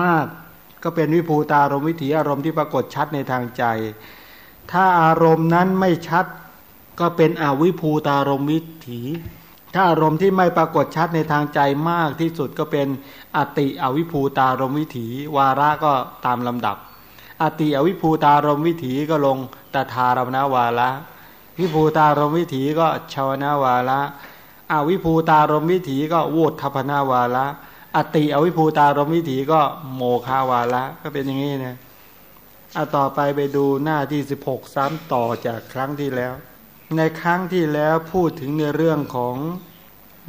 มาก ก็เป็นวิภูตารมวิถีอารมณ์ที่ปรากฏชัดในทางใจ ถ้าอารมณ์นั้นไม่ชัดก็เป็นอวิภูตารมวิถี ถ้าอารมณ์ที่ไม่ปรากฏชัดในทางใจมากที่สุดก็เป็นอติอวิภูตารมวิถี วาระก็ตามลำดับ อติอวิภูตารมวิถีก็ลงตถารมนาวาระวิภูตารมวิถีก็ชาวนาวาระอวิภูตารมวิถีก็วูดทัพนาวาระอติอวิภูตารมวิถีก็โมคาวาระก็เป็นอย่างนี้นะ เอาต่อไปไปดูหน้าที่สิบหกซ้ำต่อจากครั้งที่แล้ว ในครั้งที่แล้วพูดถึงในเรื่องของ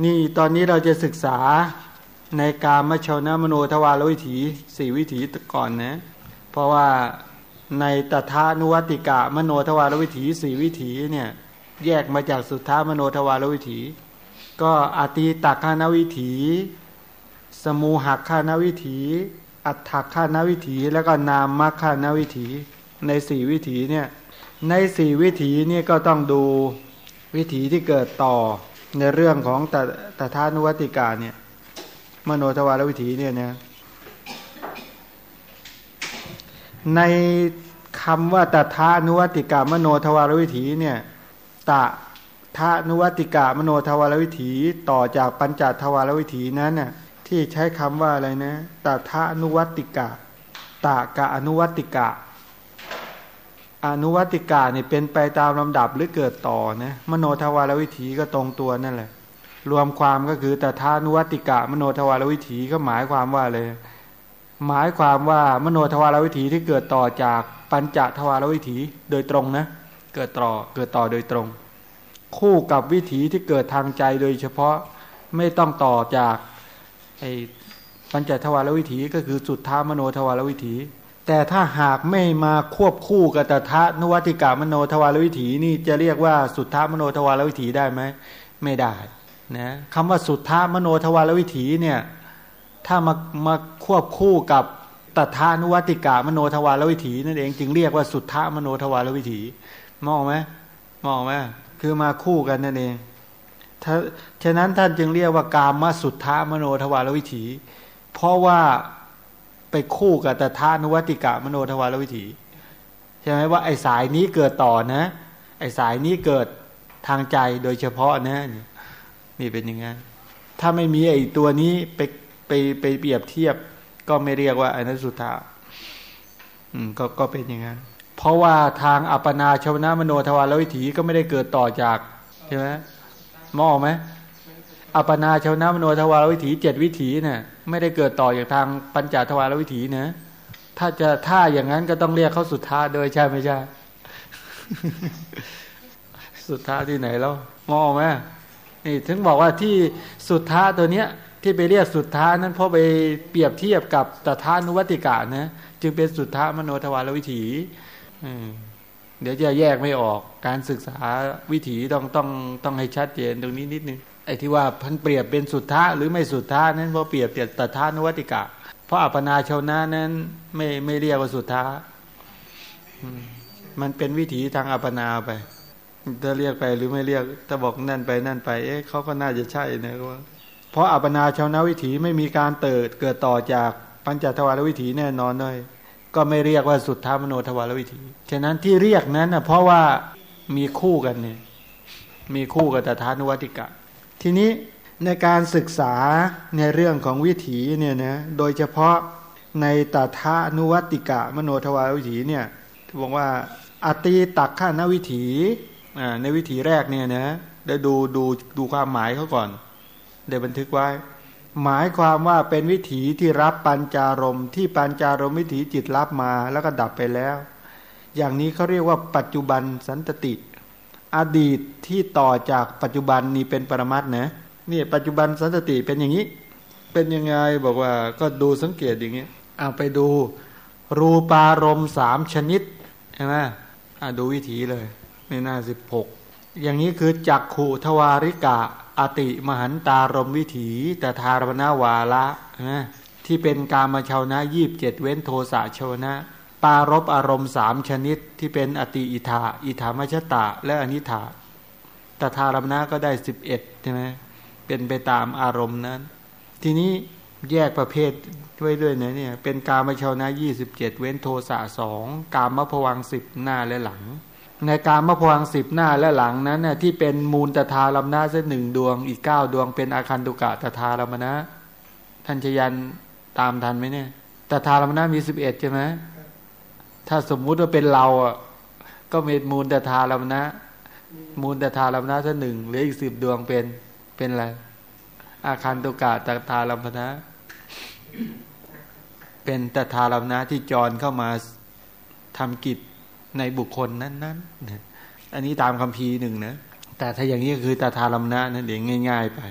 นี่ตอนนี้เราจะศึกษาในการมชวนะมโนทวารวิถีสี่วิถีก่อนนะ เพราะว่าในตถานุวัติกะมโนทวารวิถีสี่วิถีเนี่ยแยกมาจากสุทธามโนทวารวิถี ก็อติตักขานวิถี สมูหักขานวิถี อัฏฐขานวิถีแล้วก็นามมัคขานวิถีในสี่วิถีเนี่ยในสี่วิถีนี่ก็ต้องดูวิถีที่เกิดต่อในเรื่องของตตถานุวัติกาเนี่ยมโนทวารวิถีเนี่ยนะในคำว่าตถานุวัติกามโนทวารวิถีเนี่ยตะทานุวัติกามโนทวารวิถีต่อจากปัญจทวารวิถีนั้นน่ะ ที่ใช้คำว่าอะไรนะตถานุวัติกะตากะอนุวัติกะ อนุวัติกาเนี่ยเป็นไปตามลำดับหรือเกิดต่อนะมโนทวารวิถีก็ตรงตัวนั่นแหละ รวมความก็คือแต่ท่านุวัติกะ มโนทวารวิถีก็หมายความว่าเลย หมายความว่ามโนทวารวิถีที่เกิดต่อจากปัญจทวารวิถีโดยตรงนะ เกิดต่อเกิดต่อโดยตรง คู่กับวิถีที่เกิดทางใจโดยเฉพาะไม่ต้องต่อจาก ไอ้ปัญจทวารวิถีก็คือสุดท้ามโนทวารวิถี แต่ถ้าหากไม่มาควบคู่กับตทานุวัตติกมโนทวารวิถีนี่จะเรียกว่าสุดทธามโนทวารวิถีได้ไหมไม่ได้นะคำว่าสุดทธามโนทวารวิถีเนี่ยถ้ามามาควบคู่กับตถานุวัติกามโนทวารวิถีนั่นเองจึงเรียกว่าสุทธามโนทวารวิถี มองไหมมองไหมคือมาคู่กันนั่นเอง ฉะนั้นท่านจึงเรียกว่ากามมาสุทธามโนทวารวิถี เพราะว่าไปคู่กับตถานุวัติกะมโนทวารวิถีใช่ไหมว่าไอ้สายนี้เกิดต่อนะ ไอ้สายนี้เกิดทางใจโดยเฉพาะนะนี่เป็นอย่างงั้นถ้าไม่มีไอ้ตัวนี้ไปไปไปเปรียบเทียบ ก็ไม่เรียกว่าอนัสุธาอืมก็ก็เป็นอย่างนั้นเพราะว่าทางอัปนาชวนะมโนทวารวิถีก็ไม่ได้เกิดต่อจากใช่ไหม มองไหมอัปนาชาวนามโนทวารวิถีเจ็ดวิถีเนี่ยไม่ได้เกิดต่อจากทางปัญจทวารวิถีนะถ้าจะถ้าอย่างนั้นก็ต้องเรียกเขาสุดท้าโดยใช่ไม่ใช่สุดท้าที่ไหนแล้วมองไหมนี่ถึงบอกว่าที่สุดท้าตัวเนี้ย ที่ไปเรียกสุดท้านั้นเพราะไปเปรียบเทียบกับตถานุวัติกานะจึงเป็นสุดท้ามโนทวารวิถี เดี๋ยวจะแยกไม่ออกการศึกษาวิถีต้องต้องต้องให้ชัดเจนตรงนี้นิดนึงไอ้ที่ว่าพันเปรียบเป็นสุดท้าหรือไม่สุดท้านั้นเพราะเปรียบเปรียบตถานุวัติกะ เพราะอัปนาชาวนานั้นไม่ไม่เรียกว่าสุดท้ามันเป็นวิถีทางอัปนาไปถ้าเรียกไปหรือไม่เรียกถ้าบอกนั่นไปนั่นไป เอ๊ะเขาก็น่าจะใช่นะว่าเพราะอัปนาชาวนาวิถีไม่มีการเติดเกิดต่อจากปัญจทวารวิถีแน่นอนเลย ก็ไม่เรียกว่าสุดท้ามโนทวารวิถี ฉะนั้นที่เรียกนั้นนะเพราะว่ามีคู่กันเนี่ยมีคู่กับตถานุวัติกะ ทีนี้ในการศึกษาในเรื่องของวิถีเนี่ยนะโดยเฉพาะในตถานุวัติกะ มโนทวารวิถีเนี่ยบอกว่าอตีตักข้านวิถีในวิถีแรกเนี่ยนะได้ดูดูดูความหมายเขาก่อน ได้บันทึกไว้ หมายความว่าเป็นวิถีที่รับปัญจารมที่ปัญจารมวิถีจิตรับมาแล้วก็ดับไปแล้ว อย่างนี้เขาเรียกว่าปัจจุบันสันตติ อดีตที่ต่อจากปัจจุบันนี้เป็นปรมัตนะนี่ปัจจุบันสันตติเป็นอย่างนี้ เป็นยังไงบอกว่าก็ดูสังเกตอย่างนี้เอาไปดูรูปารมณ์สามชนิดใช่ไหมดูวิถีเลยในหน้าสิบหกอย่างนี้คือจักขุทวาริกะ อติมหันตารมวิถีแต่ทารณาวาละนะที่เป็นการมาชาวนะยีบเจ็ดเว้นโทสะชาวนะ ปารบอารมณ์สามชนิดที่เป็นอติอิทาอิทามชตะ และอนิถาตถารมณะก็ได้สิบเอ็ดใช่ไหมเป็นไปตามอารมณ์นั้น ทีนี้แยกประเภทด้วยด้วยนะเนี่ยเป็นการมาชาวนะยี่สิบเจ็ดเว้นโทสะสองกามมะพวังสิบหน้าและหลัง ในการมะพวงสิบหน้าและหลังนั้นน่ยที่เป็นมูลตถาลำนาเส้นหนึ่งดวงอีกเก้าดวงเป็นอาคันตุกะตถาลมนะท่านชยันตามทันไหมเนี่ยตถาลมนะมีสิบเอ็ดใช่ไหมถ้าสมมุติว่าเป็นเราอะก็มีมูลตถาลมนะมูลตถาลมนะเส้นหนึ่งเหลืออีกสิบดวงเป็นเป็นอะไรอาคันตุกะตถาลมนะเป็นตถาลมนะที่จรเข้ามาทำกิจ ในบุคคลนั้นๆอันนี้ตามคำพีหนึ่งนะแต่ถ้าอย่างนี้คือตาทาลัมนะนั่นเองง่าย ๆ ไป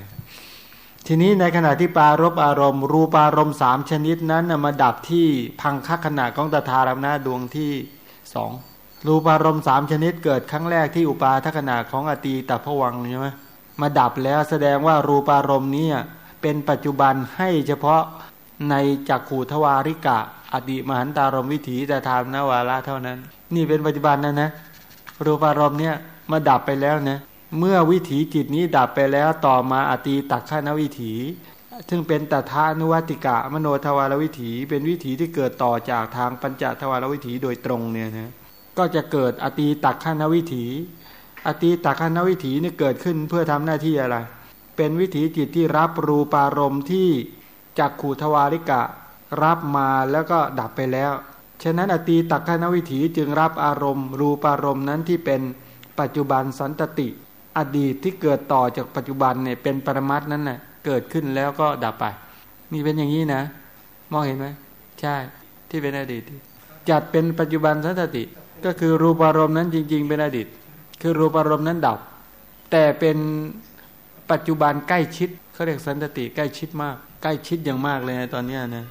ทีนี้ในขณะที่ปารบอารมณ์ รูปารมณ์สามชนิดนั้นมาดับที่พังคขณะของตาทาลัมนะดวงที่สองรูปารมณ์สามชนิดเกิดครั้งแรกที่อุปาทขณะของอตีตพวังใช่ไหมมาดับแล้วแสดงว่ารูปารมณ์นี้เป็นปัจจุบันให้เฉพาะในจักขูทวาริกะ อดีมหันตารมวิถีแต่ทามนวาระเท่านั้น นี่เป็นปัจจุบันนะนะรูปารมณ์เนี่ยมาดับไปแล้วนะเมื่อวิถีจิตนี้ดับไปแล้วต่อมาอตีตักขานวิถี ซึ่งเป็นตถานุวัติกะมโนทวารวิถี เป็นวิถีที่เกิดต่อจากทางปัญจทวารวิถีโดยตรงเนี่ยนะก็จะเกิดอตีตักขานวิถี อตีตักขานวิถีนี่เกิดขึ้นเพื่อทำหน้าที่อะไร เป็นวิถีจิตที่รับรูปารมณ์ที่จากขูทวาริกะ รับมาแล้วก็ดับไปแล้ว ฉะนั้นอตีตักขณวิถีจึงรับอารมณ์ รูปารมณ์นั้นที่เป็นปัจจุบันสันตติ อดีตที่เกิดต่อจากปัจจุบันเนี่ยเป็นปรมัตนั้นนะ่ะเกิดขึ้นแล้วก็ดับไป นี่เป็นอย่างนี้นะ มองเห็นไหมใช่ ที่เป็นอดีต จัดเป็นปัจจุบันสันตติ ก็คือรูปารมณ์นั้นจริง ๆ เป็นอดีต คือรูปารมณ์นั้นดับ แต่เป็นปัจจุบันใกล้ชิดเขาเรียกสันตติใกล้ชิดมาก ใกล้ชิดอย่างมากเลยนะตอนนี้นะ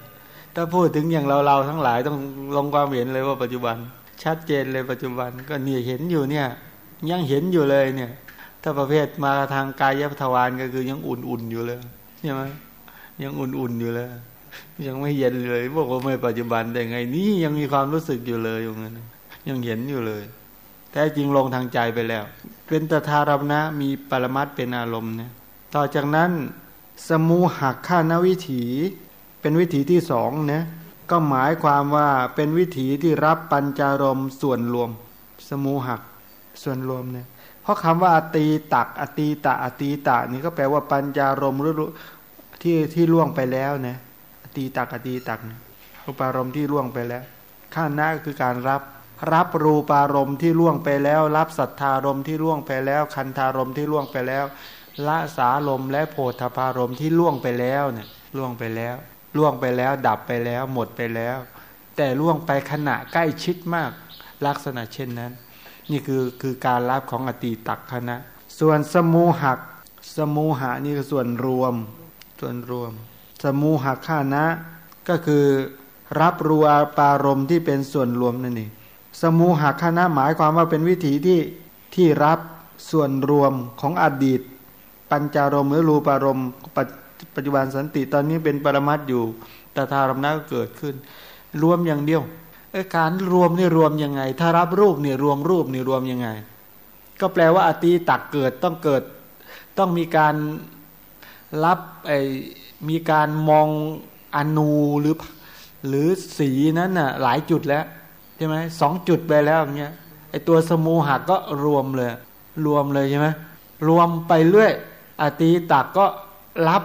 ถ้าพูดถึงอย่างเราเราทั้งหลายต้องลงความเห็นเลยว่าปัจจุบัน ชัดเจนเลยปัจจุบันก็เนี่ยเห็นอยู่เนี่ย ยังเห็นอยู่เลยเนี่ย ถ้าประเภทมาทางกายทวารก็คือยังอุ่นๆอยู่เลยใช่ไหมยังอุ่นๆอยู่เลย ยังไม่เย็นเลยบอกว่าไม่ปัจจุบันแต่ไงนี่ยังมีความรู้สึกอยู่เลยอย่างนั้นยังเห็นอยู่เลยแท้จริงลงทางใจไปแล้ว เป็นตถารมนะมีปรมัตเป็นอารมณ์เนี่ยต่อจากนั้น สมูหักข้านวิถี เป็นวิถีที่สองนะก็หมายความว่าเป็นวิถีที่รับปัญจารมส่วนรวม สมูหักส่วนรวมเนี่ยเพราะคำว่าอตีตัก อตีตะอตีตะนี่ก็แปลว่าปัญจารมหรือที่ที่ล่วงไปแล้วนะอตีตักอตีตักรูปารมณ์ที่ล่วงไปแล้วข้าหน้าคือการรับ รับรูปารมณ์ที่ล่วงไปแล้ว รับสัทธารมที่ล่วงไปแล้ว คันธารมที่ล่วงไปแล้วละสาลมและโพธพารมที่ล่วงไปแล้วเนี่ยล่วงไปแล้ว ล่วงไปแล้ว ดับไปแล้ว หมดไปแล้ว แต่ล่วงไปขณะใกล้ชิดมาก ลักษณะเช่นนั้น นี่คือคือการรับของอตีตักคณะ ส่วนสมูหัก สมูหานี่คือส่วนรวม ส่วนรวม สมูหักขานะ ก็คือรับรัวปารมที่เป็นส่วนรวมนั่นเองสมูหักคณะหมายความว่าเป็นวิถีที่ที่รับส่วนรวมของอดีต ปัญจารมหรือรูปารมปั ปัจจุบันสันติตอนนี้เป็นปรมัตอยู่ตถารมนะก็เกิดขึ้น รวมอย่างเดียวการรวมนี่รวมยังไง ถ้ารับรูปนี่รวมรูปนี่รวมยังไง ก็แปลว่าอตีตักเกิดต้องเกิด ต้องมีการรับไอมีการมองอนูหรือหรือสีนั้นน่ะหลายจุดแล้วใช่ไหมสองจุดไปแล้วอย่างเงี้ยไอตัวสมูหักก็รวมเลย รวมเลยใช่ไหมรวมไปเรื่อยอตีตักก็รับ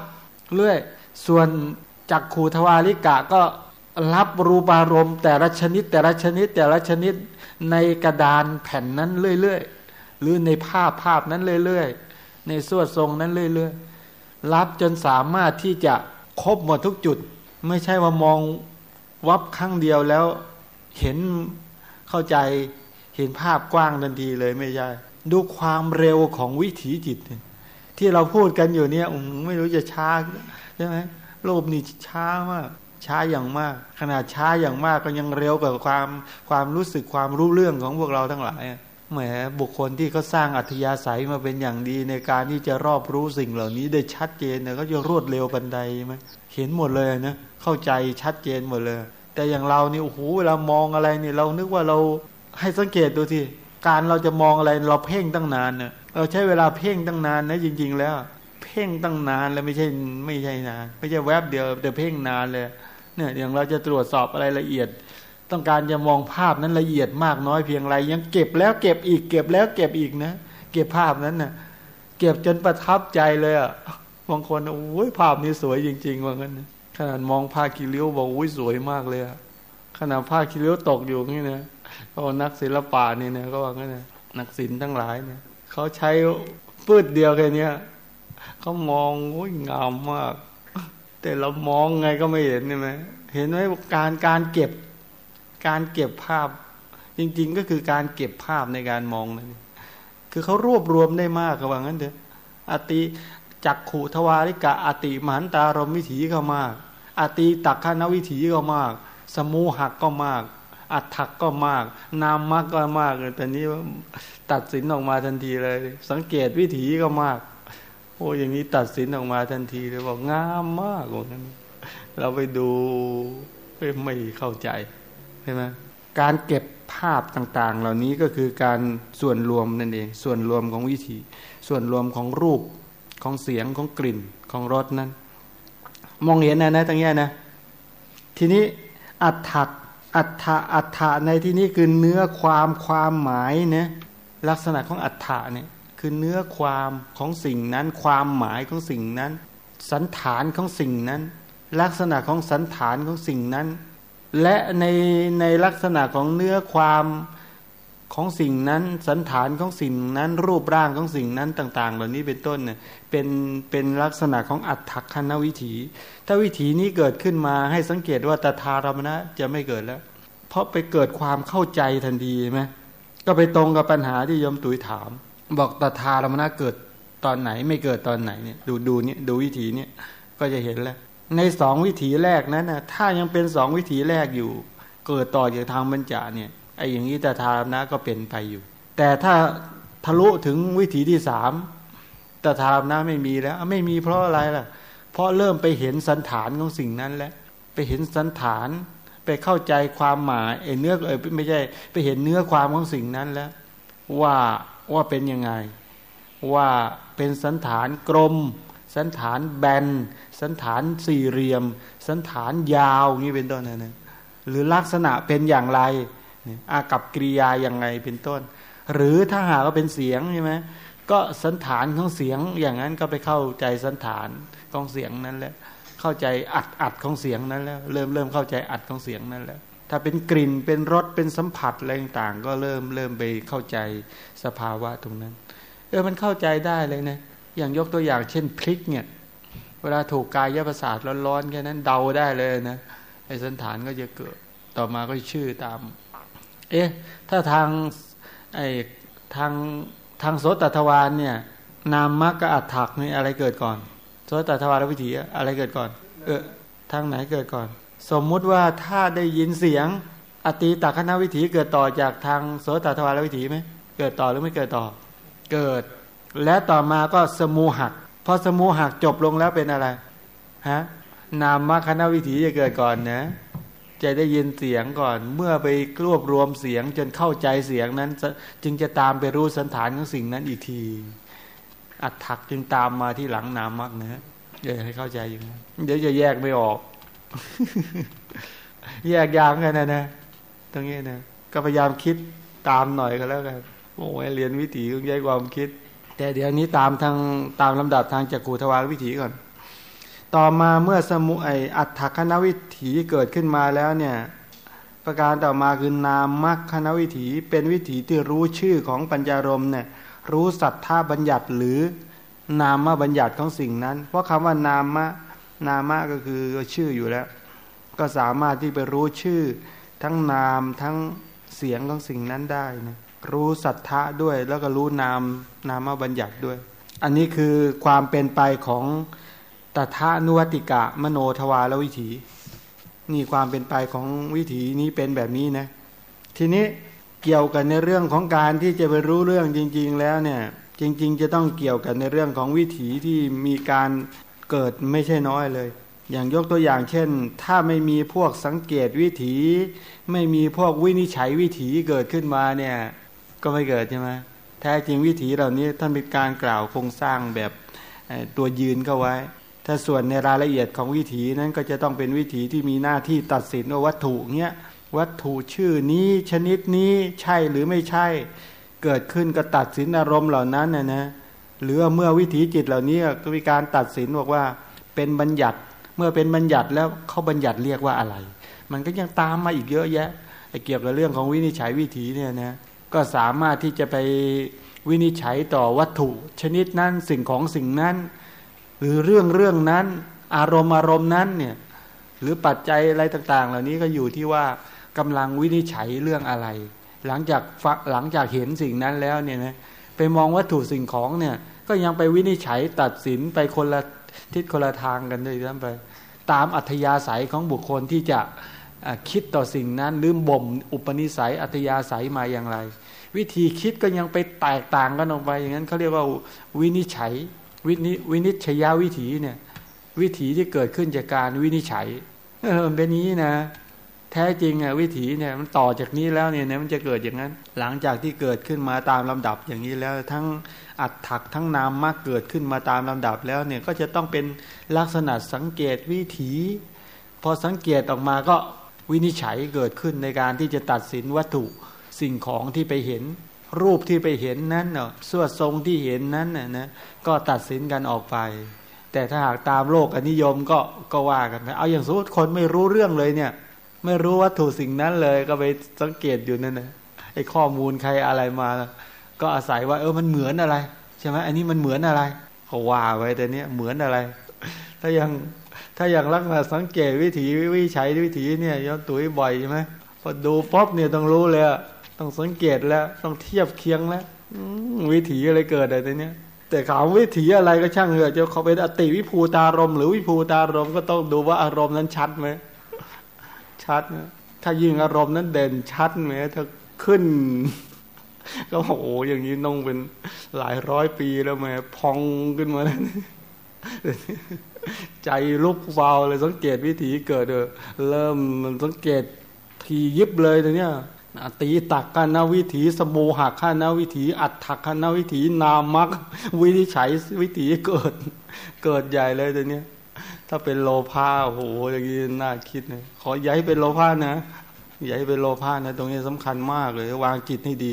เรื่อยส่วนจักขูทวาริกะก็รับรูปารมณ์แต่ละชนิดแต่ละชนิดแต่ละชนิดในกระดานแผ่นนั้นเรื่อยๆหรือในภาพภาพนั้นเรื่อยๆในสวดทรงนั้นเรื่อยๆรับจนสามารถที่จะครบหมดทุกจุด ไม่ใช่ว่ามองวับครั้งเดียวแล้วเห็นเข้าใจเห็นภาพกว้างทันทีเลยไม่ใช่ดูความเร็วของวิถีจิตนี่ ที่เราพูดกันอยู่เนี่ยไม่รู้จะช้าใช่ไหมโลกนี่ช้ามาก ช้าอย่างมาก ขนาดช้าอย่างมากก็ยังเร็วกว่าความความรู้สึกความรู้เรื่องของพวกเราทั้งหลายแหมบุคคลที่เขาสร้างอัธยาศัยมาเป็นอย่างดีในการที่จะรอบรู้สิ่งเหล่านี้ได้ชัดเจนเนี่ยเขาจะรวดเร็วปันใดไหมเห็นหมดเลยนะเข้าใจชัดเจนหมดเลย แต่อย่างเรานี่โอ้โหเวลามองอะไรเนี่ยเรานึกว่าเราให้สังเกตดูที่การเราจะมองอะไรเราเพ่งตั้งนานเนี่ย เราใช้เวลาเพ่งตั้งนานนะจริง ๆ แล้ว เพ่งตั้งนานแล้วไม่ใช่ไม่ใช่นานไม่ใช่แวบเดียวแต่เพ่งนานเลยเนี่ยอย่างเราจะตรวจสอบอะไรละเอียด ต้องการจะมองภาพนั้นละเอียดมากน้อยเพียงไร ยังเก็บแล้วเก็บอีกเก็บแล้วเก็บอีกนะเก็บภาพนั้นนะ่ะเก็บจนประทับใจเลยอะบางคนโอ้ยภาพนี้สวยจริงๆว่างั้นขนาดมองผ้ากิริ้วบอกโอ้ยสวยมากเลยอะขนาดผ้ากิริ้วตกอยู่นี่นะก็นักศิลปะนี่นะก็ว่างั้นนะนักศิลป์ทั้งหลายเนี่ย เขาใช้ปืดเดียวแค่นี้เขามองโอ้ยงามมาก แต่เรามองไงก็ไม่เห็นใช่ไหมเห็นไหมการการเก็บ การเก็บภาพ จริง ๆ ก็คือการเก็บภาพในการมองนั่นคือเขารวบรวมได้มากกว่างั้นเถอะอติจักขูทวาริกะอติมหันตารมวิถีก็มาก อติตักขณวิถีก็มาก สมูหักก็มาก อัตถกก็มาก นามมากก็มากแต่นี้ ตัดสินออกมาทันทีเลย สังเกตวิถีก็มาก โอ้อย่างนี้ตัดสินออกมาทันทีเลยบอกงามมากว่างั้นเราไปดูไม่เข้าใจใช่ไหมการเก็บภาพต่างๆ เหล่านี้ก็คือการส่วนรวมนั่นเอง ส่วนรวมของวิถี ส่วนรวมของรูปของเสียงของกลิ่นของรสนั้น มองเห็นนะนะตรงนี้นะ ทีนี้อัฏฐอัฏฐอัฏฐะในที่นี้คือเนื้อความความหมายนะ ลักษณะของอัฏฐะเนี่ยคือเนื้อความของสิ่งนั้น ความหมายของสิ่งนั้น สันฐานของสิ่งนั้น ลักษณะของสันฐานของสิ่งนั้น และในในลักษณะของเนื้อความของสิ่งนั้น สันฐานของสิ่งนั้น รูปร่างของสิ่งนั้นต่าง ๆ เหล่านี้เป็นต้นเนี่ยเป็นเป็นลักษณะของอัตถคณวิถี ถ้าวิถีนี้เกิดขึ้นมาให้สังเกตว่าตถารมณะจะไม่เกิดแล้ว เพราะไปเกิดความเข้าใจทันทีใช่ไหม ก็ไปตรงกับปัญหาที่ยมตุยถาม บอกตถารมณะเกิดตอนไหนไม่เกิดตอนไหนเนี่ยดูดูเนี่ยดูวิถีเนี่ยก็จะเห็นแล้ว ในสองวิถีแรกนั้นนะถ้ายังเป็นสองวิถีแรกอยู่ เกิดต่อจากทางบรรจาเนี่ยไอ้อย่างนี้ต่ทารนะก็เป็นไปอยู่ แต่ถ้าทะลุถึงวิถีที่สามต่ทารนะไม่มีแล้วไม่มีเพราะอะไรล่ะ เพราะเริ่มไปเห็นสันฐานของสิ่งนั้นแล้วไปเห็นสันฐาน ไปเข้าใจความหมายเอเนื้อเออไม่ใช่ไปเห็นเนื้อความของสิ่งนั้นแล้ว ว่าว่าเป็นยังไง ว่าเป็นสันฐานกลม สันฐานแบน สันฐานสี่เหลี่ยม สันฐานยาวนี่เป็นต้นนะหรือลักษณะเป็นอย่างไรอากับกริยาอย่างไงเป็นต้น หรือถ้าหากว่าเป็นเสียงใช่ไหมก็สันฐานของเสียงอย่างนั้นก็ไปเข้าใจสันฐานของเสียงนั้นแล้ว เข้าใจอัดอัดของเสียงนั้นแล้ว เริ่มเริ่มเข้าใจอัดของเสียงนั้นแล้ว ถ้าเป็นกลิ่นเป็นรสเป็นสัมผัสอะไรต่างก็เริ่มเริ่มไปเข้าใจสภาวะตรงนั้น เออมันเข้าใจได้เลยนะอย่างยกตัวอย่างเช่นพริกเนี่ย เวลาถูกกายประสาทร้อนๆแค่นั้นเดาได้เลยนะไอ้สันฐานก็จะเกิดต่อมาก็ชื่อตาม เอ๊ะ ถ้าทางไอ้ทางทางโสตทวารเนี่ย นามมรรคอัตถักนี่อะไรเกิดก่อน สตทวารวิถีอะไรเกิดก่อน เออทางไหนเกิดก่อน สมมุติว่าถ้าได้ยินเสียง อติตักขณวิถีเกิดต่อจากทางโสตทวารวิถีไหมเกิดต่อหรือไม่เกิดต่อ เกิด และต่อมาก็สมูหักพอสมูหักจบลงแล้วเป็นอะไรฮะนามคณวิถีจะเกิดก่อนนะจะได้ยินเสียงก่อน เมื่อไปรวบรวมเสียงจนเข้าใจเสียงนั้น จึงจะตามไปรู้สันฐานของสิ่งนั้นอีกที อัดถักจึงตามมาที่หลังนามมากนะเดี๋ยวให้เข้าใจอย่างนั้นเดี๋ยวจะแยกไม่ออก แยกยากกันนะนะตรงนี้นะก็พยายามคิดตามหน่อยก็แล้วกันโอ้ยเรียนวิถีต้องใช้ความคิด แต่เดี๋ยวนี้ตามทางตามลำดับทางจักรูทวารวิถีก่อน ต่อมาเมื่อสมุไออัฏฐคณวิถีเกิดขึ้นมาแล้วเนี่ย ประการต่อมาคือนามมรรคณวิถีเป็นวิถีที่รู้ชื่อของปัญญารมเนี่ย รู้สัทธาบัญญัติหรือนามบัญญัติของสิ่งนั้น เพราะคำว่านามะนามะก็คือชื่ออยู่แล้ว ก็สามารถที่ไปรู้ชื่อ ทั้งนามทั้งเสียงของสิ่งนั้นได้นะรู้สัทธะด้วยแล้วก็รู้นามนามบัญญัติด้วย อันนี้คือความเป็นไปของตถานุวติกะมโนทวารวิถี นี่ความเป็นไปของวิถีนี้เป็นแบบนี้นะ ทีนี้ เกี่ยวกันในเรื่องของการที่จะไปรู้เรื่องจริง ๆ แล้วเนี่ย จริง ๆ จะต้องเกี่ยวกันในเรื่องของวิถีที่มีการเกิดไม่ใช่น้อยเลย อย่างยกตัวอย่างเช่น ถ้าไม่มีพวกสังเกตวิถี ไม่มีพวกวินิจฉัยวิถีเกิดขึ้นมาเนี่ย ก็ไม่เกิดใช่ไหมแท้จริงวิถีเหล่านี้ท่านเป็นการกล่าวโครงสร้างแบบตัวยืนเข้าไว้ ถ้าส่วนในรายละเอียดของวิถีนั้นก็จะต้องเป็นวิถีที่มีหน้าที่ตัดสินว่าวัตถุเนี้ย วัตถุชื่อนี้ชนิดนี้ใช่หรือไม่ใช่ เกิดขึ้นก็ตัดสินอารมณ์เหล่านั้นนะนะหรือเมื่อวิถีจิตเหล่านี้ก็มีการตัดสินบอกว่าเป็นบัญญัติเมื่อเป็นบัญญัติแล้วเขาบัญญัติเรียกว่าอะไร มันก็ยังตามมาอีกเยอะแยะไอ้เกี่ยวกับเรื่องของวินิจฉัยวิถีเนี่ยนะก็สามารถที่จะไปวินิจฉัยต่อวัตถุ ชนิดนั้นสิ่งของสิ่งนั้น หรือเรื่องเรื่องนั้น อารมณ์อารมณ์นั้นเนี่ยหรือปัจจัยอะไรต่าง ๆ เหล่านี้ก็อยู่ที่ว่า กำลังวินิจฉัยเรื่องอะไร หลังจากหลังจากเห็นสิ่งนั้นแล้วเนี่ยนะไปมองวัตถุสิ่งของเนี่ย ก็ยังไปวินิจฉัยตัดสินไปคนละทิศคนละทางกันด้วยซ้ำไป ตามอัธยาศัยของบุคคลที่จะคิดต่อสิ่งนั้นหรือบ่มอุปนิสัยอัธยาศัยมาอย่างไร วิธีคิดก็ยังไปแตกต่างกันออกไป อย่างนั้นเขาเรียกว่าวินิจฉัยวินิวินิจฉยาวิถีเนี่ย วิถีที่เกิดขึ้นจากการวินิจฉัยเออเป็นนี้นะ แท้จริงอะวิถีเนี่ยมันต่อจากนี้แล้วเนี่ยมันจะเกิดอย่างนั้น หลังจากที่เกิดขึ้นมาตามลำดับอย่างนี้แล้วทั้งอัดถักทั้งนามมากเกิดขึ้นมาตามลำดับแล้วเนี่ยก็จะต้องเป็นลักษณะสังเกตวิถี พอสังเกตออกมาก็วินิจฉัยเกิดขึ้นในการที่จะตัดสินวัตถุสิ่งของที่ไปเห็น รูปที่ไปเห็นนั้นเนาะส่วนทรงที่เห็นนั้นน่ะนะก็ตัดสินกันออกไป แต่ถ้าหากตามโลกอนิยมก็ก็ว่ากันไปเอาอย่างสมมติคนไม่รู้เรื่องเลยเนี่ย ไม่รู้วัตถุสิ่งนั้นเลย ก็ไปสังเกตอยู่นั่นนะไอ้ข้อมูลใครอะไรมา ก็อาศัยว่า เออมันเหมือนอะไรใช่ไหมอันนี้มันเหมือนอะไรเขาว่าไว้แต่เนี้ยเหมือนอะไร ถ้ายังถ้าย่างลักษณะสังเกตวิถีวิชัยวิถีเนี่ยย้อนตุ๋ยบ่อยใช่ไหมพอดูป๊อบเนี่ยต้องรู้เลยต้องสังเกตแล้วต้องเทียบเคียงแล้ววิถีอะไรเกิดอะไรเนี้ยแต่ข่าววิถีอะไรก็ช่างเถอะจะเขาเป็นอติวิภูตารมหรือวิภูตารมก็ต้องดูว่าอารมณ์นั้นชัดไหม ชัดนะถ้ายิ่งอารมณ์นั้นเด่นชัดไหมถ้าขึ้น ก็โอ้อย่างนี้ต้องเป็นหลายร้อยปีแล้วแม่พองขึ้นมาแล้วใจลุกวาวเลยสังเกตวิถีเกิดเริ่มมันสังเกตทียิบเลยตรงเนี้ยตีตักกันนาวิถีสมูหักขันนาวิถี อัดถักขันนาวิถีนามักวิธีใช้วิถีเกิด เกิดใหญ่เลยตัวเนี้ย ถ้าเป็นโลภะโอ้โหอย่างนี้น่าคิดเลยขอย้ายเป็นโลภะนะย้ายเป็นโลภะนะ ตรงนี้สำคัญมากเลย วางจิตให้ดี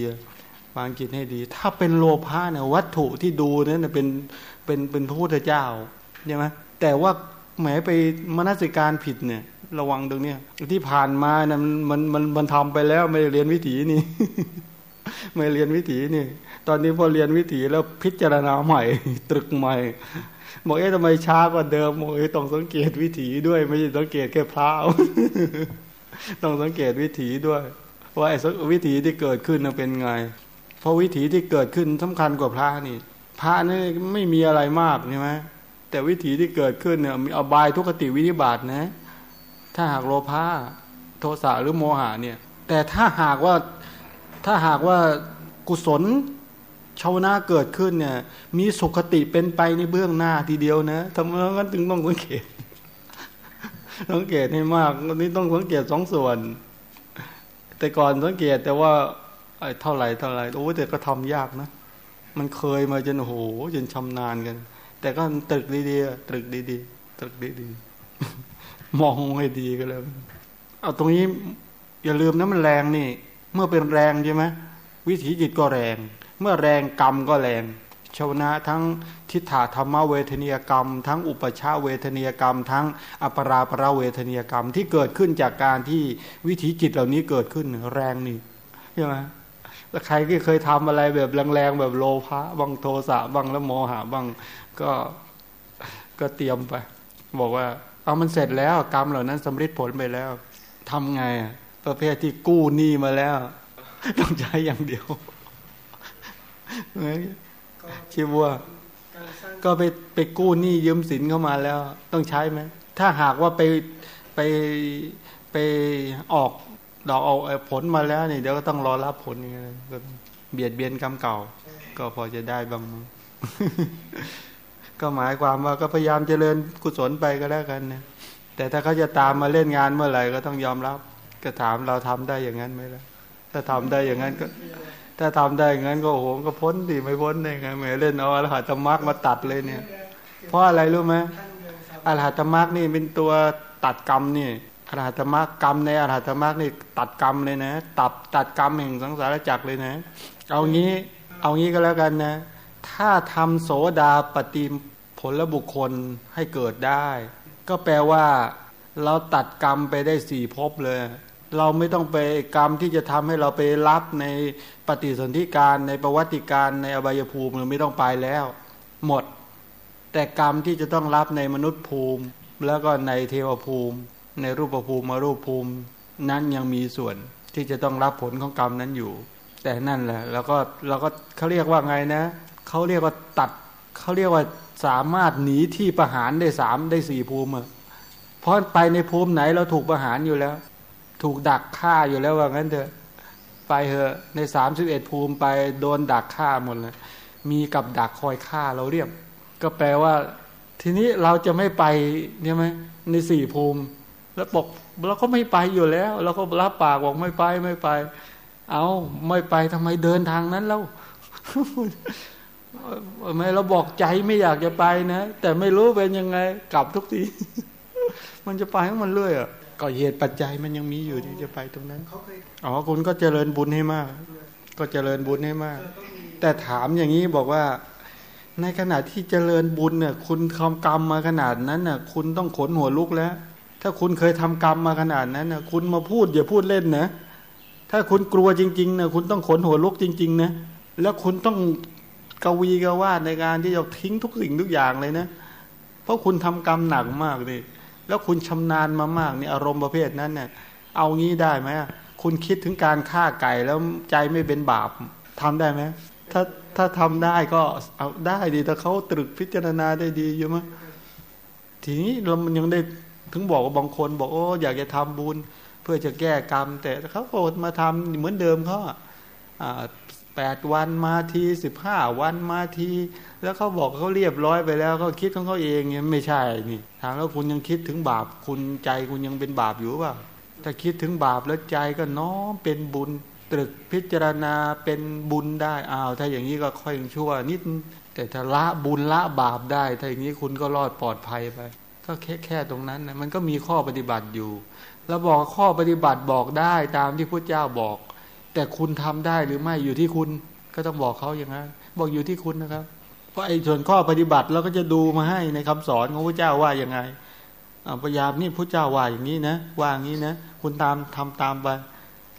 วางจิตให้ดี ถ้าเป็นโลภะเนี่ยวัตถุที่ดูนี่ยเป็นเป็นเป็นพระพุทธเจ้าใช่ไหมแต่ว่าแหมไปมนสิการผิดเนี่ย ระวังตรงเนี้ยที่ผ่านมาเนี่ยมันมันมันทำไปแล้วไม่เรียนวิถีนี่ ไม่เรียนวิถีนี่ ตอนนี้พอเรียนวิถีแล้วพิจารณาใหม่ ตรึกใหม่ บอกเอ๊ะทำไมช้ากว่าเดิมบอกเอต้องสังเกตวิถีด้วย ไม่ใช่สังเกตแค่พระต้องสังเกตวิถีด้วยว่าไอ้วิถีที่เกิดขึ้นเป็นไง เพราะวิถีที่เกิดขึ้นสำคัญกว่าพระนี่ พระนี่ไม่มีอะไรมากใช่ไหมแต่วิถีที่เกิดขึ้นเนี่ยมีอบายทุกขติวินิบาตนะ ถ้าหากโลภะโทสะหรือโมหะเนี่ย แต่ถ้าหากว่าถ้าหากว่ากุศล ชาวนาเกิดขึ้นเนี่ย มีสุขติเป็นไปในเบื้องหน้าทีเดียวนะทำไมงั้นถึงต้องสังเกตสังเกตให้มากวันนี้ต้องสังเกตสองส่วน แต่ก่อนสังเกตแต่ว่าไอ้เท่าไหร่เท่าไหร่โอ้แต่ก็ทำยากนะ มันเคยมาจนโหจนชำนาญกัน แต่ก็ตรึกดีๆตรึกดีๆตรึกดีๆมองให้ดีก็แล้วเอาตรงนี้อย่าลืมนะมันแรงนี่ เมื่อเป็นแรงใช่ไหมวิถีจิตก็แรง เมื่อแรงกรรมก็แรงชาวนะทั้งทิฏฐาธรรมเวทนียกรรม ทั้งอุปชาเวทนียกรรม ทั้งอปราปราเวทนียกรรมที่เกิดขึ้นจากการที่วิถีจิตเหล่านี้เกิดขึ้นแรงนี่ใช่ไหมแล้วใครที่เคยทำอะไรแบบแรงๆแบบโลภะบางโทสะบางแล้วโมหะบางก็ก็เตรียมไป บอกว่า เอามันเสร็จแล้วกรรมเหล่านั้นสำเร็จผลไปแล้วทำไงประเภทที่กู้หนี้มาแล้ว ต้องใช้อย่างเดียว คิดว่าก็ไปไปกู้หนี้ยืมสินเข้ามาแล้ว ต้องใช้ไหมถ้าหากว่าไปไปไปออกดอกเอาผลมาแล้วนี่เดี๋ยวก็ต้องรอรับผลอย่างเงี้ยก็เบียดเบียนกรรมเก่า ก็พอจะได้บางก็หมายความว่าก็พยายามเจริญกุศลไปก็แล้วกันนะแต่ถ้าเขาจะตามมาเล่นงานเมื่อไหร่ก็ต้องยอมรับ ก็ถามเราทำได้อย่างนั้นไหมล่ะถ้าทำได้อย่างนั้นก็ ถ้าทำได้งั้นก็โอ้โหก็พ้นดิไม่พ้นได้ไงแหมเล่นเอาอรหัตมรรคมาตัดเลยเนี่ย เพราะอะไรรู้ไหมอรหัตมรรคนี่เป็นตัวตัดกรรมนี่อรหัตมรรคกรรมในอรหัตมรรคนี่ตัดกรรมเลยนะ ตัดตัดกรรมแห่งสังสารจักรเลยนะ เอางี้เอางี้ก็แล้วกันนะ ถ้าทำโสดาปฏิผลบุคคลให้เกิดได้ ก็แปลว่า เราตัดกรรมไปได้สี่ภพเลย เราไม่ต้องไปกรรมที่จะทำให้เราไปรับในปฏิสนธิการในประวัติการในอบายภูมิเราไม่ต้องไปแล้ว หมด แต่กรรมที่จะต้องรับในมนุษย์ภูมิ แล้วก็ในเทวภูมิ ในรูปภูมิมารูปภูมิ นั้นยังมีส่วนที่จะต้องรับผลของกรรมนั้นอยู่ แต่นั่นแหละแล้วก็เราก็เขาเรียกว่าไงนะเขาเรียกว่าตัดเขาเรียกว่าสามารถหนีที่ประหารได้สามได้สี่ภูมิเพราะไปในภูมิไหนเราถูกประหารอยู่แล้ว ถูกดักฆ่าอยู่แล้วว่างั้นเถอะไปเถอะในสามสิบเอ็ดภูมิไปโดนดักฆ่าหมดเลยมีกับดักคอยฆ่าเราเรียบ ก็แปลว่า ทีนี้เราจะไม่ไปใช่ไหมในสี่ภูมิ แล้วบอกเราก็ไม่ไปอยู่แล้วเราก็รับปากบอกไม่ไปไม่ไป เอาไม่ไปทำไมเดินทางนั้นแล้วไม่เราบอกใจไม่อยากจะไปนะ แต่ไม่รู้เป็นยังไงกลับทุกที มันจะไปให้มันเรื่อยอะ ก็เหตุปัจจัยมันยังมีอยู่ที่จะไปตรงนั้นอ๋อคุณก็เจริญบุญให้มาก ก็เจริญบุญให้มาก แต่ถามอย่างนี้บอกว่า ในขณะที่เจริญบุญเนี่ย คุณทำกรรมมาขนาดนั้นน่ะ คุณต้องขนหัวลุกแล้ว ถ้าคุณเคยทำกรรมมาขนาดนั้นน่ะ คุณมาพูดอย่าพูดเล่นนะถ้าคุณกลัวจริงๆนะคุณต้องขนหัวลุกจริง ๆนะแล้วคุณต้องกวีกวาดในการที่จะทิ้งทุกสิ่งทุกอย่างเลยนะ เพราะคุณทำกรรมหนักมากเลย แล้วคุณชำนาญมามากนี่อารมณ์ประเภทนั้นเนี่ยเอางี้ได้ไหมคุณคิดถึงการฆ่าไก่แล้วใจไม่เป็นบาปทำได้ไหมถ้าถ้าทำได้ก็เอาได้ดีถ้าเขาตรึกพิจารณาได้ดีอยู่มั้ยทีนี้เรามันยังได้ถึงบอกว่าบางคน บอกโอ้อยากจะทำบุญ เพื่อจะแก้กรรม แต่เขาโกรธมาทำเหมือนเดิมเขาอ่า แปดวันมาทีสิบห้าวันมาที แล้วเขาบอกเขาเรียบร้อยไปแล้วเขาคิดของเขาเองเนี่ยไม่ใช่นี่ถามแล้วคุณยังคิดถึงบาปคุณใจคุณยังเป็นบาปอยู่ป่าถ้าคิดถึงบาปแล้วใจก็น้อมเป็นบุญตรึกพิจารณาเป็นบุญได้อ้าวถ้าอย่างนี้ก็ค่อยชั่วนิดแต่ถ้าละบุญละบาปได้ ถ้าอย่างนี้คุณก็รอดปลอดภัยไปก็แค่แค่ตรงนั้นนะมันก็มีข้อปฏิบัติอยู่ แล้วบอกข้อปฏิบัติบอกได้ตามที่พระเจ้าบอก แต่คุณทำได้หรือไม่อยู่ที่คุณก็ต้องบอกเขาอย่างนั้นบอกอยู่ที่คุณนะครับ เพราะไอ้ส่วนข้อปฏิบัติเราก็จะดูมาให้ในคำสอนของพระเจ้าว่าอยังไงพยายามนี่พระเจ้าว่าอย่างนี้นะว่าอย่างนี้นะคุณตามทำตามไป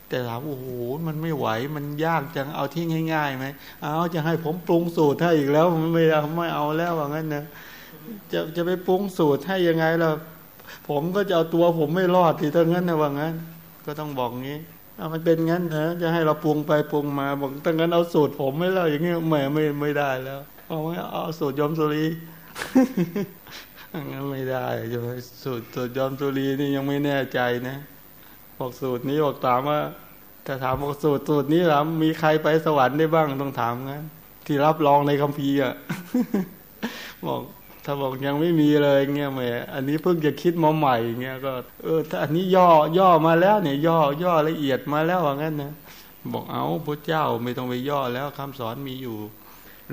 แต่ถามโอ้โหมันไม่ไหวมันยากจังเอาที่ง่ายๆไหมเอาจะให้ผมปรุงสูตรให้อีกแล้วไม่เอาไม่เอาแล้วว่างั้นนะจะจะไปปรุงสูตรให้ยังไงล่ะผมก็จะเอาตัวผมไม่รอดทีเท่านั้นนะว่างั้น ก็ต้องบอกงี้ เอามันเป็นงั้นเถอะจะให้เราปรุงไปปรุงมาบอกตั้งงั้นเอาสูตรผมไม่แล้วอย่างเงี้ยแหมไม่ไม่ได้แล้วเอาไว้เอาสูตรยมสุรีงั้นไม่ได้จะสูตรสูตรยอมสุรีนี่ยังไม่แน่ใจนะบอกสูตรนี้บอกถามว่าถ้าถามบอกสูตรสูตรนี้แล้วมีใครไปสวรรค์ได้บ้างต้องถามงั้นที่รับรองในคัมภีร์อะบอก ถ้าบอกยังไม่มีเลยเงี้ยแหมอันนี้เพิ่งจะคิดมาใหม่เงี้ยก็เออถ้าอันนี้ย่อย่อมาแล้วเนี่ย ย่อย่อละเอียดมาแล้วว่างั้นนะบอกเอาพระเจ้าไม่ต้องไปย่อแล้วคำสอนมีอยู่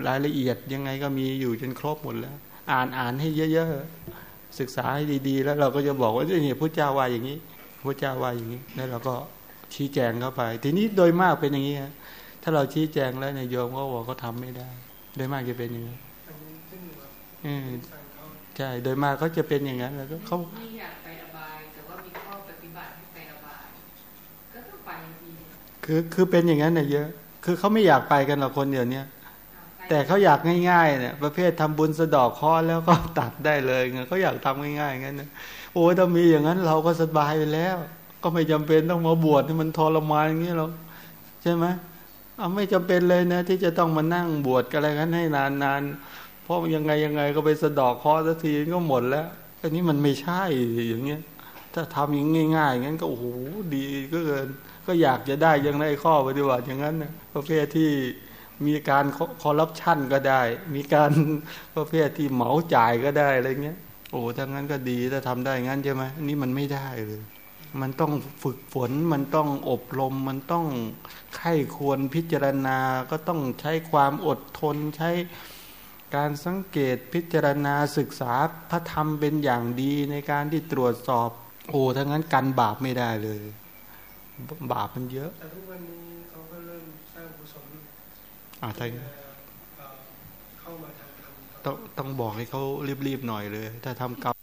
รายละเอียดยังไงก็มีอยู่จนครบหมดแล้ว อ่านอ่านให้เยอะๆศึกษาให้ดีๆ แล้วเราก็จะบอกว่าเนี่ยพระเจ้าว่าอย่างนี้พระเจ้าว่าอย่างนี้แล้วเราก็ชี้แจงเข้าไป ทีนี้โดยมากเป็นอย่างนี้ถ้าเราชี้แจงแล้วเนี่ยโยมก็บอกเขาทาไม่ได้ โดยมากจะเป็นอย่างนี้ ใช่ โดยมากเขาจะเป็นอย่างนั้น แล้วก็เขาไม่อยากไปอบาย แต่ว่ามีข้อปฏิบัติให้ไปอบาย ก็ต้องไปดีคือคือเป็นอย่างนั้นเนี่ยเยอะ คือเขาไม่อยากไปกันหรอกคนเดียวนี้แต่เขาอยากง่ายๆเนี่ยประเภททำบุญสะดอกเคอแล้วก็ตัดได้เลยไงเขาอยากทำง่ายๆงั้นนะโอ้ถ้ามีอย่างนั้นเราก็สบายไปแล้ว ก็ไม่จำเป็นต้องมาบวชให้มันทรมานอย่างนี้หรอกใช่ไหมเอาไม่จำเป็นเลยนะ ที่จะต้องมานั่งบวชกันอะไรกันให้นานๆ เพราะยังไงยังไงก็ไปสะดอกคอสักทีก็หมดแล้วอันนี้มันไม่ใช่อย่างเงี้ย ถ้าทำอย่างง่ายๆงั้นก็โอ้โหดีก็เกิน ก็อยากจะได้ยังได้ข้อปฏิบัติอย่างนั้นนะประเภทที่มีการคอร์รัปชันก็ได้ มีการประเภทที่เหมาจ่ายก็ได้อะไรเงี้ยโอ้ถ้างั้นก็ดีถ้าทำได้งั้นใช่ไหมนี่มันไม่ได้เลย มันต้องฝึกฝน มันต้องอบรม มันต้องไข้ควรพิจารณา ก็ต้องใช้ความอดทนใช้ การสังเกตพิจารณาศึกษาพระธรรมเป็นอย่างดีในการที่ตรวจสอบ โอ้ถ้างั้นกันบาปไม่ได้เลย บาปมันเยอะแต่ทุกวันนี้เขาก็เริ่มสร้างกุศลอ่าถ้าเอ่อเข้ามาทางธรรมต้องต้องบอกให้เขารีบๆหน่อยเลย ถ้าทำกรรม